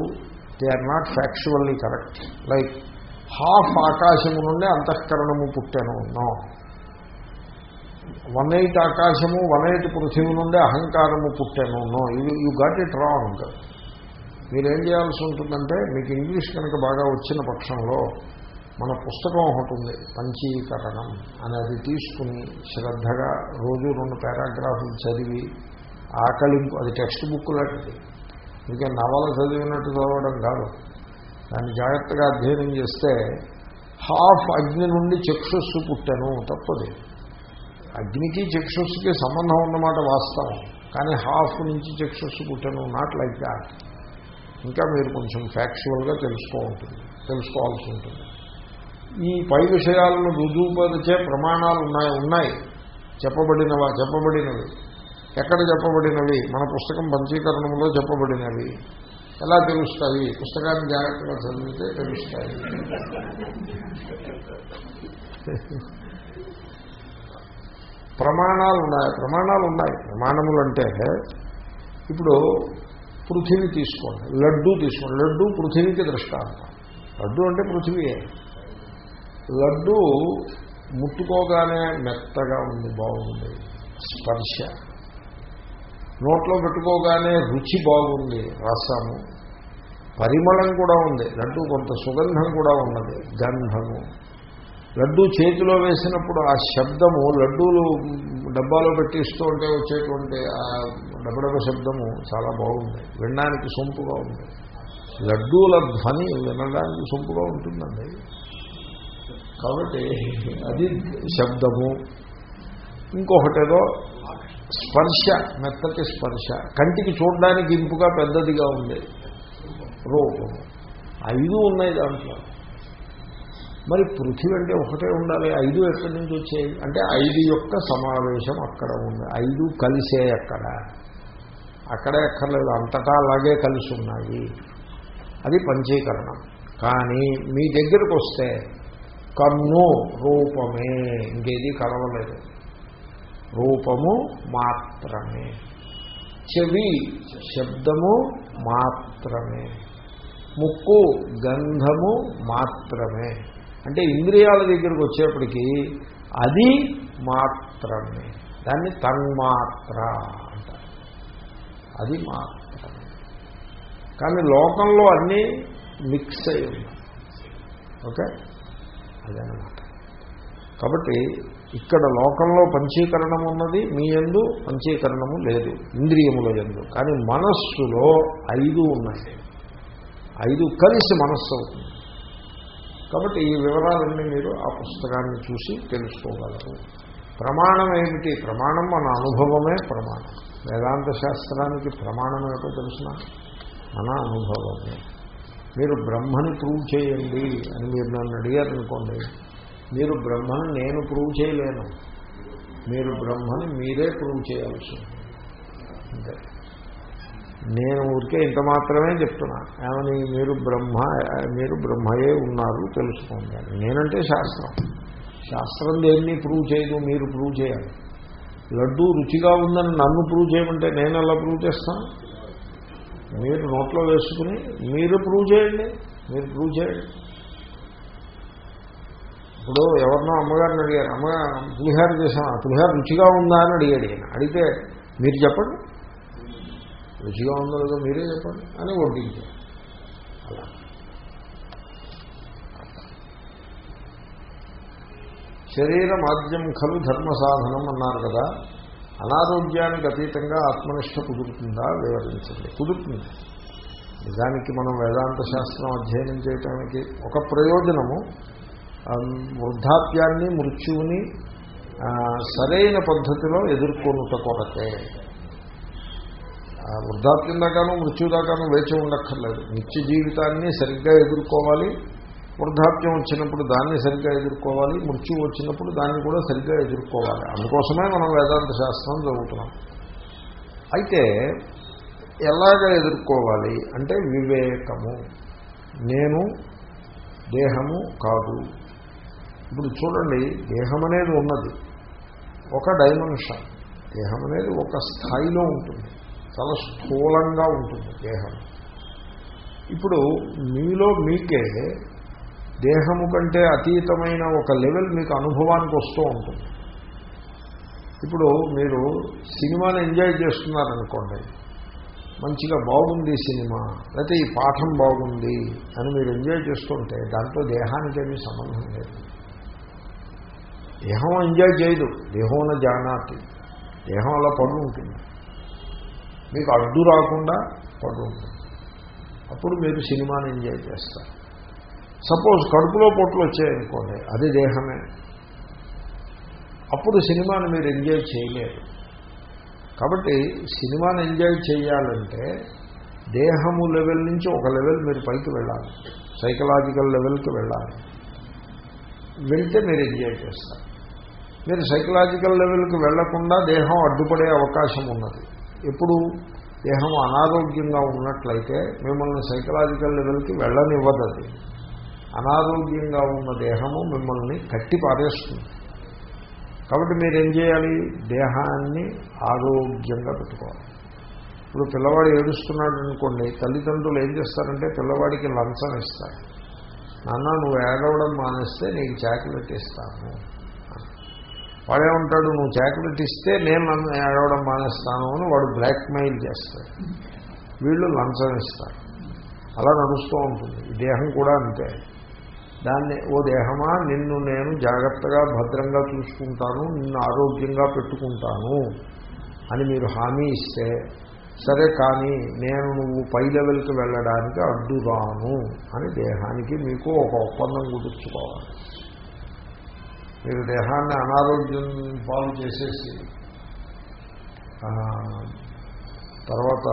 they are not factually correct like half ఆకాశము నుండి అంతఃకరణము పుట్టాను నో వన్ ఎయిట్ ఆకాశము వన్ ఎయిట్ పృథివీ నుండి అహంకారము పుట్టాను no you you got it wrong మీరేం చేయాల్సి ఉంటుందంటే మీకు ఇంగ్లీష్ కనుక బాగా వచ్చిన పక్షంలో మన పుస్తకం ఒకటి ఉంది పంచీకరణం అనేది తీసుకుని శ్రద్ధగా రోజు రెండు పారాగ్రాఫ్లు చదివి ఆకలింపు అది టెక్స్ట్ బుక్ లాంటిది. ఇంకా నవల చదివినట్టు చదవడం కాదు. దాన్ని జాగ్రత్తగా అధ్యయనం చేస్తే హాఫ్ అగ్ని నుండి చక్షుస్సు పుట్టాను తప్పది. అగ్నికి చక్షుస్సుకి సంబంధం ఉన్నమాట వాస్తవం. కానీ హాఫ్ నుంచి చక్షుస్సు పుట్టాను నాట్ లైక్ దాట్ ఇంకా మీరు కొంచెం ఫ్యాక్చువల్గా తెలుసుకో ఉంటుంది తెలుసుకోవాల్సి ఉంటుంది. ఈ పై విషయాలను రుజువుపరిచే ప్రమాణాలు ఉన్నాయి ఉన్నాయి. చెప్పబడినవా? చెప్పబడినవి. ఎక్కడ చెప్పబడినవి? మన పుస్తకం పంచీకరణంలో చెప్పబడినవి. ఎలా తెలుస్తాయి? పుస్తకాన్ని జాగ్రత్తగా చదివితే తెలుస్తాయి. ప్రమాణాలు ఉన్నాయి. ప్రమాణాలు ఉన్నాయి. ప్రమాణములు అంటే ఇప్పుడు పృథివీ తీసుకోండి. లడ్డూ తీసుకోండి. లడ్డూ పృథివీకి దృష్టాంతం. లడ్డు అంటే పృథివీయే. లడ్డు ముట్టుకోగానే మెత్తగా ఉంది బాగుంది. స్పర్శ. నోట్లో పెట్టుకోగానే రుచి బాగుంది రసము. పరిమళం కూడా ఉంది లడ్డు కొంత సుగంధం కూడా ఉన్నది గంధము. లడ్డు చేతిలో వేసినప్పుడు ఆ శబ్దము లడ్డూలు డబ్బాలో పెట్టిస్తూ ఉంటే వచ్చేటువంటి ఆ డబ్బడబ్బ శబ్దము చాలా బాగుంది వినడానికి సొంపుగా ఉంది. లడ్డూల ధ్వని వినడానికి సొంపుగా ఉంటుందండి. కాబట్టి అది శబ్దము. ఇంకొకటేదో స్పర్శ మెత్తటి స్పర్శ. కంటికి చూడడానికి ఇంపుగా పెద్దదిగా ఉంది. రూపము. ఐదు ఉన్నాయి దాంట్లో. మరి పృథివీ అంటే ఒకటే ఉండాలి. ఐదు ఎక్కడి నుంచి వచ్చాయి? అంటే ఐదు యొక్క సమావేశం అక్కడ ఉంది. ఐదు కలిసే అక్కడ. అక్కడే ఎక్కర్లేదు. అంతటా అలాగే కలిసి ఉన్నాయి. అది పంచీకరణం. కానీ మీ దగ్గరకు వస్తే కన్ను రూపమే. ఇంకేది కలవలేదు. రూపము మాత్రమే. చెవి శబ్దము మాత్రమే. ముక్కు గంధము మాత్రమే. అంటే ఇంద్రియాల దగ్గరికి వచ్చేప్పటికీ అది మాత్రమే. దాన్ని తన్మాత్ర అంటారు. అది మాత్రమే. కానీ లోకంలో అన్నీ మిక్స్ అయి ఉన్నాయి. ఓకే? అదనమాట కాబట్టి ఇక్కడ లోకంలో పంచీకరణం ఉన్నది మీ ఎందు పంచీకరణము లేదు ఇంద్రియముల ఎందు. కానీ మనస్సులో ఐదు ఉన్నాయి. ఐదు కలిసి మనస్సు అవుతుంది. కాబట్టి ఈ వివరాలన్నీ మీరు ఆ పుస్తకాన్ని చూసి తెలుసుకోగలరు. ప్రమాణం ఏమిటి? ప్రమాణం మన అనుభవమే ప్రమాణం. వేదాంత శాస్త్రానికి ప్రమాణం ఏమిటో తెలిసిన మన అనుభవమే. మీరు బ్రహ్మని ప్రూవ్ చేయండి అని మీరు నన్ను అడిగారనుకోండి మీరు బ్రహ్మను నేను ప్రూవ్ చేయలేను. మీరు బ్రహ్మని మీరే ప్రూవ్ చేయాల్సి అంతే. నేను ఊరికే ఇంత మాత్రమే చెప్తున్నా. ఏమని? మీరు బ్రహ్మ మీరు బ్రహ్మయే ఉన్నారు తెలుసుకోండి నేనంటే శాస్త్రం. శాస్త్రం దేన్ని ప్రూవ్ చేయదు? మీరు ప్రూవ్ చేయాలి. లడ్డు రుచిగా ఉందని నన్ను ప్రూవ్ చేయమంటే నేను ఎలా ప్రూవ్ చేస్తాను మీరు నోట్లో వేసుకుని మీరు ప్రూవ్ చేయండి. మీరు ప్రూవ్ చేయండి. ఇప్పుడు ఎవరినో అమ్మగారిని అడిగారు. అమ్మగారు పులిహార చేశాను పులిహార రుచిగా ఉందా అని అడిగాడు అడిగితే మీరు చెప్పండి. రుచిగా ఉందో లేదో మీరే చెప్పండి అని వడ్డించారు. అలా. శరీర మాధ్యం ఖలు ధర్మ సాధనం అన్నారు కదా అనారోగ్యానికి అతీతంగా ఆత్మనిష్ట కుదురుతుందా వివరించండి. కుదురుతుంది. నిజానికి మనం వేదాంత శాస్త్రం అధ్యయనం చేయటానికి ఒక ప్రయోజనము వృద్ధాప్యాన్ని మృత్యువుని సరైన పద్ధతిలో ఎదుర్కొనుట కొరకే. వృద్ధాప్యం దాకాను మృత్యు దాకాను వేచి ఉండక్కర్లేదు. నిత్య జీవితాన్ని సరిగ్గా ఎదుర్కోవాలి. వృద్ధాప్యం వచ్చినప్పుడు దాన్ని సరిగ్గా ఎదుర్కోవాలి. మృత్యు వచ్చినప్పుడు దాన్ని కూడా సరిగ్గా ఎదుర్కోవాలి. అందుకోసమే మనం వేదాంత శాస్త్రం చదువుతున్నాం. అయితే ఎలాగ ఎదుర్కోవాలి? అంటే వివేకము. నేను దేహము కాదు. ఇప్పుడు చూడండి దేహం అనేది ఉన్నది. ఒక డైమెన్షన్. దేహం అనేది ఒక స్థాయిలో ఉంటుంది. చాలా స్థూలంగా ఉంటుంది దేహం. ఇప్పుడు మీలో మీకే దేహము కంటే అతీతమైన ఒక లెవెల్ మీకు అనుభవానికి వస్తూ ఉంటుంది. ఇప్పుడు మీరు సినిమాని ఎంజాయ్ చేస్తున్నారనుకోండి మంచిగా బాగుంది సినిమా లేకపోతే ఈ పాఠం బాగుంది అని మీరు ఎంజాయ్ చేస్తుంటే దాంట్లో దేహానికి ఏమీ సంబంధం లేదు. దేహం ఎంజాయ్ చేయదు దేహోన జానాతి దేహం అలా పడు ఉంటుంది మీకు అడ్డు రాకుండా పడు. అప్పుడు మీరు సినిమాని ఎంజాయ్ చేస్తారు. సపోజ్ కడుపులో పొట్లు వచ్చాయనుకోండి అది దేహమే. అప్పుడు సినిమాని మీరు ఎంజాయ్ చేయలేరు. కాబట్టి సినిమాని ఎంజాయ్ చేయాలంటే దేహము లెవెల్ నుంచి ఒక లెవెల్ మీరు పైకి వెళ్ళాలి. సైకలాజికల్ లెవెల్కి వెళ్ళాలి. వెళ్తే మీరు ఎంజాయ్ చేస్తారు. మీరు సైకలాజికల్ లెవెల్కి వెళ్ళకుండా దేహం అడ్డుపడే అవకాశం ఉన్నది. ఎప్పుడు దేహం అనారోగ్యంగా ఉన్నట్లయితే మిమ్మల్ని సైకలాజికల్ లెవెల్కి వెళ్ళనివ్వదు అది అనారోగ్యంగా ఉన్న దేహము మిమ్మల్ని కట్టి పారేస్తుంది. కాబట్టి మీరు ఏం చేయాలి? దేహాన్ని ఆరోగ్యంగా పెట్టుకోవాలి. ఇప్పుడు పిల్లవాడు ఏడుస్తున్నాడు అనుకోండి తల్లిదండ్రులు ఏం చేస్తారంటే పిల్లవాడికి లంచం ఇస్తారు. నాన్న నువ్వు ఏడవడం మానేస్తే నీకు చాక్లెట్ ఇస్తాను. వాడేమంటాడు నువ్వు చాక్లెట్ ఇస్తే నేను నన్ను మానేస్తాను అని వాడు బ్లాక్మెయిల్ చేస్తాడు. వీళ్ళు లంచం ఇస్తారు అలా నడుస్తూ ఉంటుంది. దేహం కూడా అంతే. దాన్ని ఓ దేహమా నిన్ను నేను జాగ్రత్తగా భద్రంగా చూసుకుంటాను నిన్ను ఆరోగ్యంగా పెట్టుకుంటాను అని మీరు హామీ ఇస్తే సరే కానీ నేను నువ్వు పై లెవెల్కి వెళ్ళడానికి అడ్డు రాను అని దేహానికి మీకు ఒక ఒప్పందం కుదుర్చుకోవాలి. మీరు దేహాన్ని అనారోగ్యం పాలు చేసేసి తర్వాత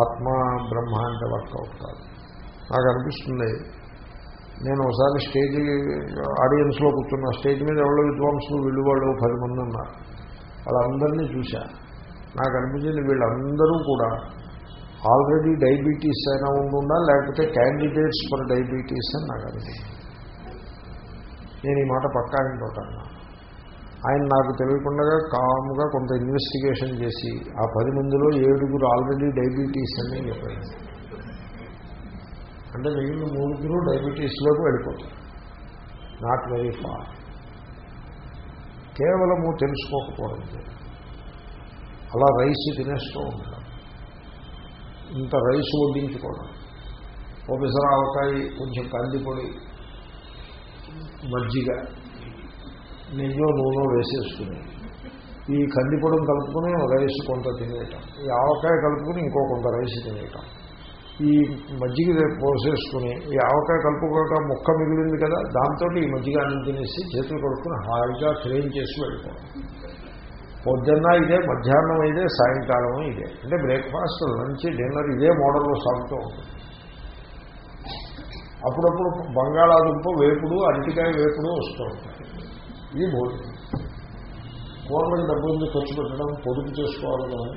ఆత్మ బ్రహ్మ అంటే వర్కౌట్ కాదు నాకు అనిపిస్తుంది నేను ఒకసారి స్టేజ్ ఆడియన్స్లో కూర్చున్న స్టేజ్ మీద ఎవరో విద్వాంసులు వీళ్ళు వాళ్ళు పది మంది ఉన్నారు. వాళ్ళందరినీ చూశా. నాకు అనిపించింది వీళ్ళందరూ కూడా ఆల్రెడీ డయాబెటీస్ అయినా ఉండుండా లేకపోతే క్యాండిడేట్స్ ఫర్ డయాబెటీస్ అని నాకు అనిపించింది. నేను ఈ మాట పక్కా ఆయన ఆయన నాకు తెలియకుండా కామ్గా కొంత ఇన్వెస్టిగేషన్ చేసి ఆ పది మందిలో ఏడుగురు ఆల్రెడీ డయాబెటీస్ అని చెప్పారు అంటే మిగిలిన మూడుగురు డయాబెటీస్లోకి వెళ్ళిపోతారు. నాట్ వెరీ ఫార్ కేవలము తెలుసుకోకపోవడం అలా రైస్ తినేస్తూ ఉంటాం ఇంత రైస్ వడ్డించుకోవడం. ఓ బిసరావకాయ కొంచెం కందిపొడి మజ్జిగ. నెయ్యో నూనె వేసేసుకుని ఈ కందిపొడం కలుపుకొని రైస్ కొంత తినేయటం. ఈ ఆవకాయ కలుపుకొని ఇంకో కొంత రైస్ తినేయటం. ఈ మజ్జిగ పోసేసుకుని ఈ ఆవకాయ కలుపుకోక ముక్క మిగిలింది కదా దాంతో ఈ మజ్జిగ అన్నం తినేసి చేతులు కడుక్కుని హాయిగా క్లీన్ చేసి వెళ్ళిపోవడం. పొద్దున్న ఇదే మధ్యాహ్నం ఇదే సాయంకాలం ఇదే. అంటే బ్రేక్ఫాస్ట్ లంచ్ డిన్నర్ ఇదే మోడల్లో సాగుతూ ఉంటుంది. అప్పుడప్పుడు బంగాళాదుంప వేపుడు అరటికాయ వేపుడు వస్తూ ఉంటాయి. ఇది భోజనం. గవర్నమెంట్ డబ్బుల్ని ఖర్చు పెట్టడం? పొదుపు చేసుకోవాలి కానీ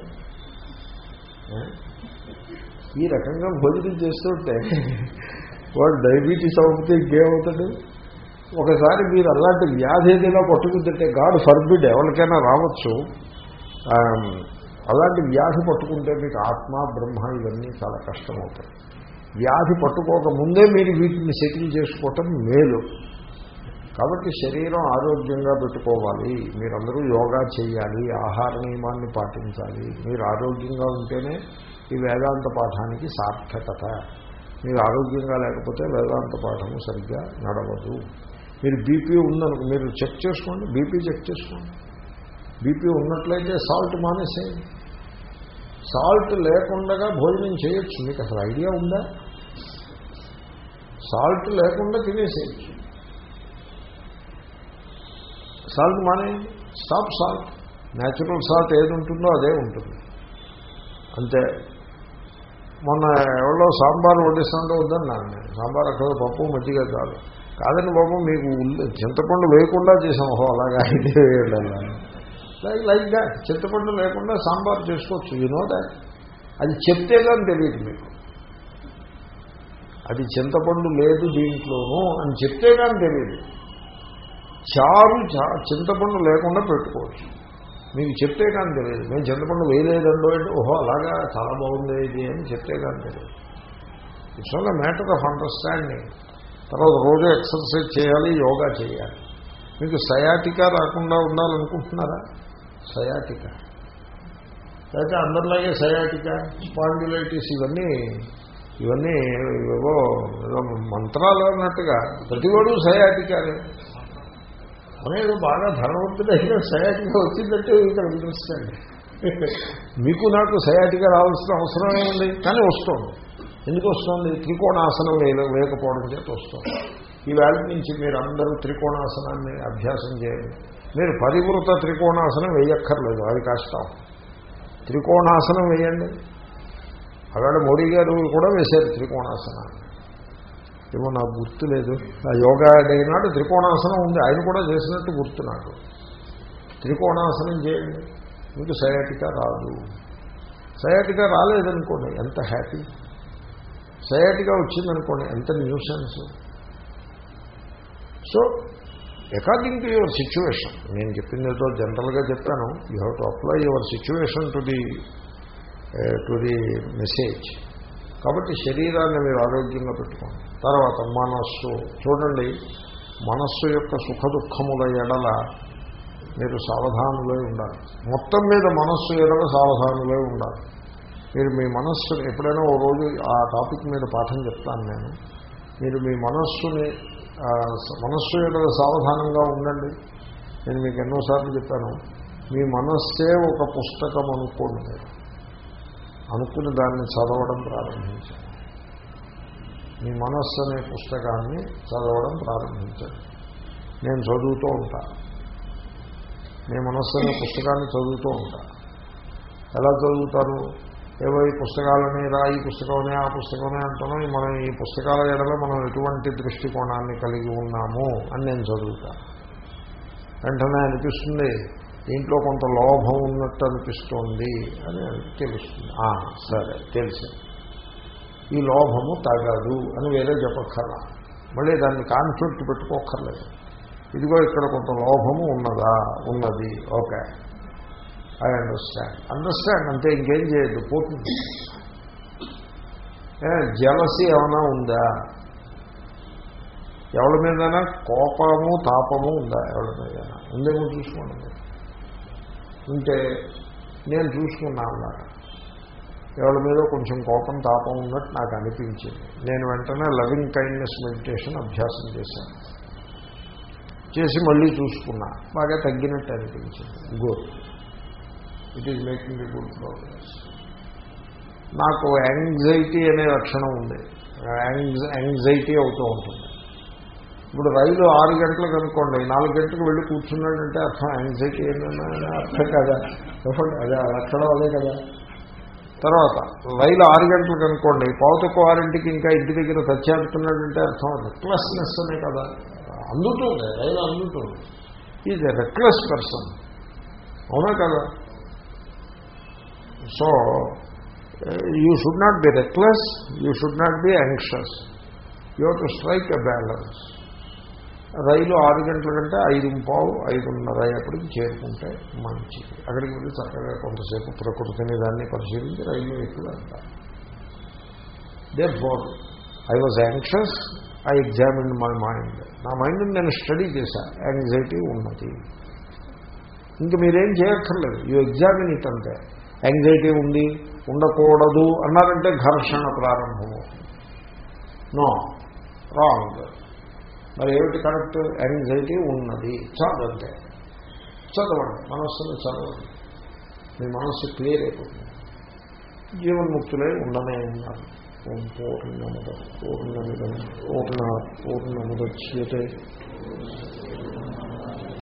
ఈ రకంగా భోజనం చేస్తుంటే వాడు డయాబెటీస్ అవుతే ఇంకేమవుతాడు ఒకసారి మీరు అలాంటి వ్యాధి ఏదైనా పట్టుకుంటుంటే గాడ్ ఫర్బిడ్ ఎవరికైనా రావచ్చు. అలాంటి వ్యాధి పట్టుకుంటే మీకు ఆత్మ బ్రహ్మ ఇవన్నీ చాలా కష్టమవుతాయి. వ్యాధి పట్టుకోక ముందే మీరు వీటిని సెటిల్ చేసుకోవటం మేలు. కాబట్టి శరీరం ఆరోగ్యంగా పెట్టుకోవాలి. మీరందరూ యోగా చేయాలి ఆహార నియమాన్ని పాటించాలి. మీరు ఆరోగ్యంగా ఉంటేనే ఈ వేదాంత పాఠానికి సార్థకత. మీరు ఆరోగ్యంగా లేకపోతే వేదాంత పాఠము సరిగ్గా నడవదు. మీరు బీపీ ఉందనుకో మీరు చెక్ చేసుకోండి బీపీ చెక్ చేసుకోండి. బీపీ ఉన్నట్లయితే సాల్ట్ మానేసేయండి. సాల్ట్ లేకుండా భోజనం చేయొచ్చు. మీకు అసలు ఐడియా ఉందా? సాల్ట్ లేకుండా తినేసేయచ్చు. సాల్ట్ మానేయండి. Stop salt. న్యాచురల్ సాల్ట్ ఏది ఉంటుందో అదే ఉంటుంది. అంతే. మొన్న ఎవరో సాంబార్ వడ్డిస్తుంటే వద్దన్నాను నేను సాంబార్ అక్కడ పప్పు మజ్జిగ కాదు. కాదని బాబు మీకు చింతపండు వేయకుండా చేసాం ఓహో అలాగా. అయితే వేయాలి లైక్ లైక్ దాట్ చింతపండు లేకుండా సాంబార్ చేసుకోవచ్చు. యూ నో దాట్ అది చెప్తే కానీ తెలియదు మీకు. అది చింతపండు లేదు దీంట్లోనూ అని చెప్తే కానీ తెలియదు. చారు చా చింతపండు లేకుండా పెట్టుకోవచ్చు. మీకు చెప్తే కానీ తెలియదు. మేము చింతపండు వేయలేదండో అంటే ఓహో అలాగా చాలా బాగుంది ఇది అని చెప్తే కానీ తెలియదు. ఇట్స్ వల్ల మ్యాటర్ ఆఫ్ అండర్స్టాండింగ్ తర్వాత రోజు ఎక్సర్సైజ్ చేయాలి యోగా చేయాలి. మీకు సయాటికా రాకుండా ఉండాలనుకుంటున్నారా? సయాటికా. అయితే అందరిలాగే సయాటికా స్పాండిలైటిస్ ఇవన్నీ ఇవన్నీ ఏవో మంత్రాలు అన్నట్టుగా. ప్రతివాడు సయాటికానే అనేది బాగా ధనవంతుడైన సయాటిగా వచ్చిందంటే ఇక్కడ అండర్స్టాండ్ మీకు నాకు సయాటిగా రావాల్సిన అవసరం ఉంది కానీ వస్తుంది. ఎందుకు వస్తుంది? త్రికోణాసనం వేయ వేయకపోవడం చేత వస్తుంది. ఈ వేళ నుంచి మీరు అందరూ త్రికోణాసనాన్ని అభ్యాసం చేయండి. మీరు పరివృత త్రికోణాసనం వేయక్కర్లేదు అది కష్టం త్రికోణాసనం వేయండి. అక్కడ మోడీ గారు కూడా వేశారు త్రికోణాసనాన్ని ఏమో నాకు గుర్తు లేదు. ఆ యోగా డే నాడు త్రికోణాసనం ఉంది. ఆయన కూడా చేసినట్టు గుర్తు నాకు. త్రికోణాసనం చేయండి. మీకు సయాటిక రాదు. సయాటిక రాలేదనుకోండి ఎంత హ్యాపీ. సయాటిగా వచ్చిందనుకోండి ఎంత nuisance. So according to your situation నేను చెప్పింది ఏదో జనరల్గా చెప్పాను. You have to apply your situation to the to the message కాబట్టి శరీరాన్ని మీరు ఆరోగ్యంగా పెట్టుకోండి. తర్వాత మనస్సు. చూడండి మనస్సు యొక్క సుఖ దుఃఖముల ఎడల మీరు సావధానులై ఉండాలి. మొత్తం మీద మనస్సు ఎడల సావధానులై ఉండాలి. మీరు మీ మనస్సుని ఎప్పుడైనా ఓ రోజు ఆ టాపిక్ మీద పాఠం చెప్తాను నేను. మీరు మీ మనస్సుని మనస్సు ఎడల సావధానంగా ఉండండి. నేను మీకు ఎన్నోసార్లు చెప్పాను. మీ మనస్సే ఒక పుస్తకం అనుకోండి మీరు. అనుకుని దాన్ని చదవడం ప్రారంభించండి. మీ మనస్సు అనే పుస్తకాన్ని చదవడం ప్రారంభించండి. నేను చదువుతూ ఉంటా. మీ మనస్సు అనే పుస్తకాన్ని చదువుతూ ఉంటా. ఎలా చదువుతారు? ఏవో ఈ పుస్తకాలని రా ఈ పుస్తకమనే ఆ పుస్తకమనే అంటున్నాం మనం ఈ పుస్తకాల ఎడలో మనం ఎటువంటి దృష్టికోణాన్ని కలిగి ఉన్నాము అని నేను చదువుతాను వెంటనే అనిపిస్తుంది దీంట్లో కొంత లోభం ఉన్నట్టు అనిపిస్తోంది అని తెలుస్తుంది. సరే తెలిసి. ఈ లోభము తగదు అని వేరే చెప్పక్కర్లా. మళ్ళీ దాన్ని కాన్ఫ్లిక్ట్ పెట్టుకోక్కర్లేదు. ఇదిగో ఇక్కడ కొంత లోభము ఉన్నదా? ఉన్నది. ఓకే. I understand. అండర్స్టాండ్ అంటే ఇంకేం చేయొద్దు పోతుంది. జలసి ఏమైనా ఉందా? ఎవరి మీదైనా కోపము తాపము ఉందా? ఎవరి మీదైనా. ఉందేమో చూసుకోండి ఉంటే నేను చూసుకున్నా అన్నమాట. ఎవరి మీద కొంచెం కోపం తాపం ఉన్నట్టు నాకు అనిపించింది. నేను వెంటనే లవింగ్ కైండ్నెస్ మెడిటేషన్ అభ్యాసం చేశాను. చేసి మళ్ళీ చూసుకున్నా. బాగా తగ్గినట్టు అనిపించింది. Good it is making a good progress నాకు యాంగ్జైటీ అనే లక్షణం ఉంది. యాంగ్జైటీ అవుతూ ఉంటుంది. ఇప్పుడు రైలు ఆరు గంటలకు అనుకోండి నాలుగు గంటలకు వెళ్ళి కూర్చున్నాడంటే అర్థం యాంగ్జైటీ ఏంటన్నా అర్థం కదా. చెప్పండి అదే అక్కడ అదే కదా. తర్వాత రైలు ఆరు గంటలకు అనుకోండి పావుతక్కువ ఆరింటికి ఇంకా ఇంటి దగ్గర తచ్చేడుతున్నాడంటే అర్థం రెక్లెస్నెస్ అనే కదా. అందుతుంది రైలు అందుతుంది ఈజ్ ఎ రెక్లెస్ పర్సన్ అవునా కదా? So you should not be reckless you should not be anxious you to strike a balance rail ఆరు గంటల కంటే ఐదు పావు ఐదున్నర అయ్యేప్పటికి చేరుకుంటే మంచిది. అక్కడికి వెళ్ళి చక్కగా కొంతసేపు ప్రకృతిని దాన్ని పరిశీలించి రైలు ఎక్కువ వెళ్తారు they for I was anxious I examine my mind నా మైండ్ని నేను స్టడీ చేశా. యాంగ్జైటీ ఉన్నది. ఇంక మీరేం చేయక్కర్లేదు. యూ ఎగ్జామిన్ ఇట్ అంతే. యాంగ్జైటీ ఉంది ఉండకూడదు అన్నారంటే ఘర్షణ ప్రారంభము నో రాంగ్ మరి ఏమిటి కరెక్ట్ యాంగ్జైటీ? ఉన్నది. చదవంతే చదవండి. మనస్సును చదవండి. మీ మనస్సు క్లియర్ అయిపోతుంది. జీవన్ముక్తులై ఉండనే ఉన్నారు. ఓం పూర్ణముద పూర్ణమిదం పూర్ణ పూర్ణముద్యతే.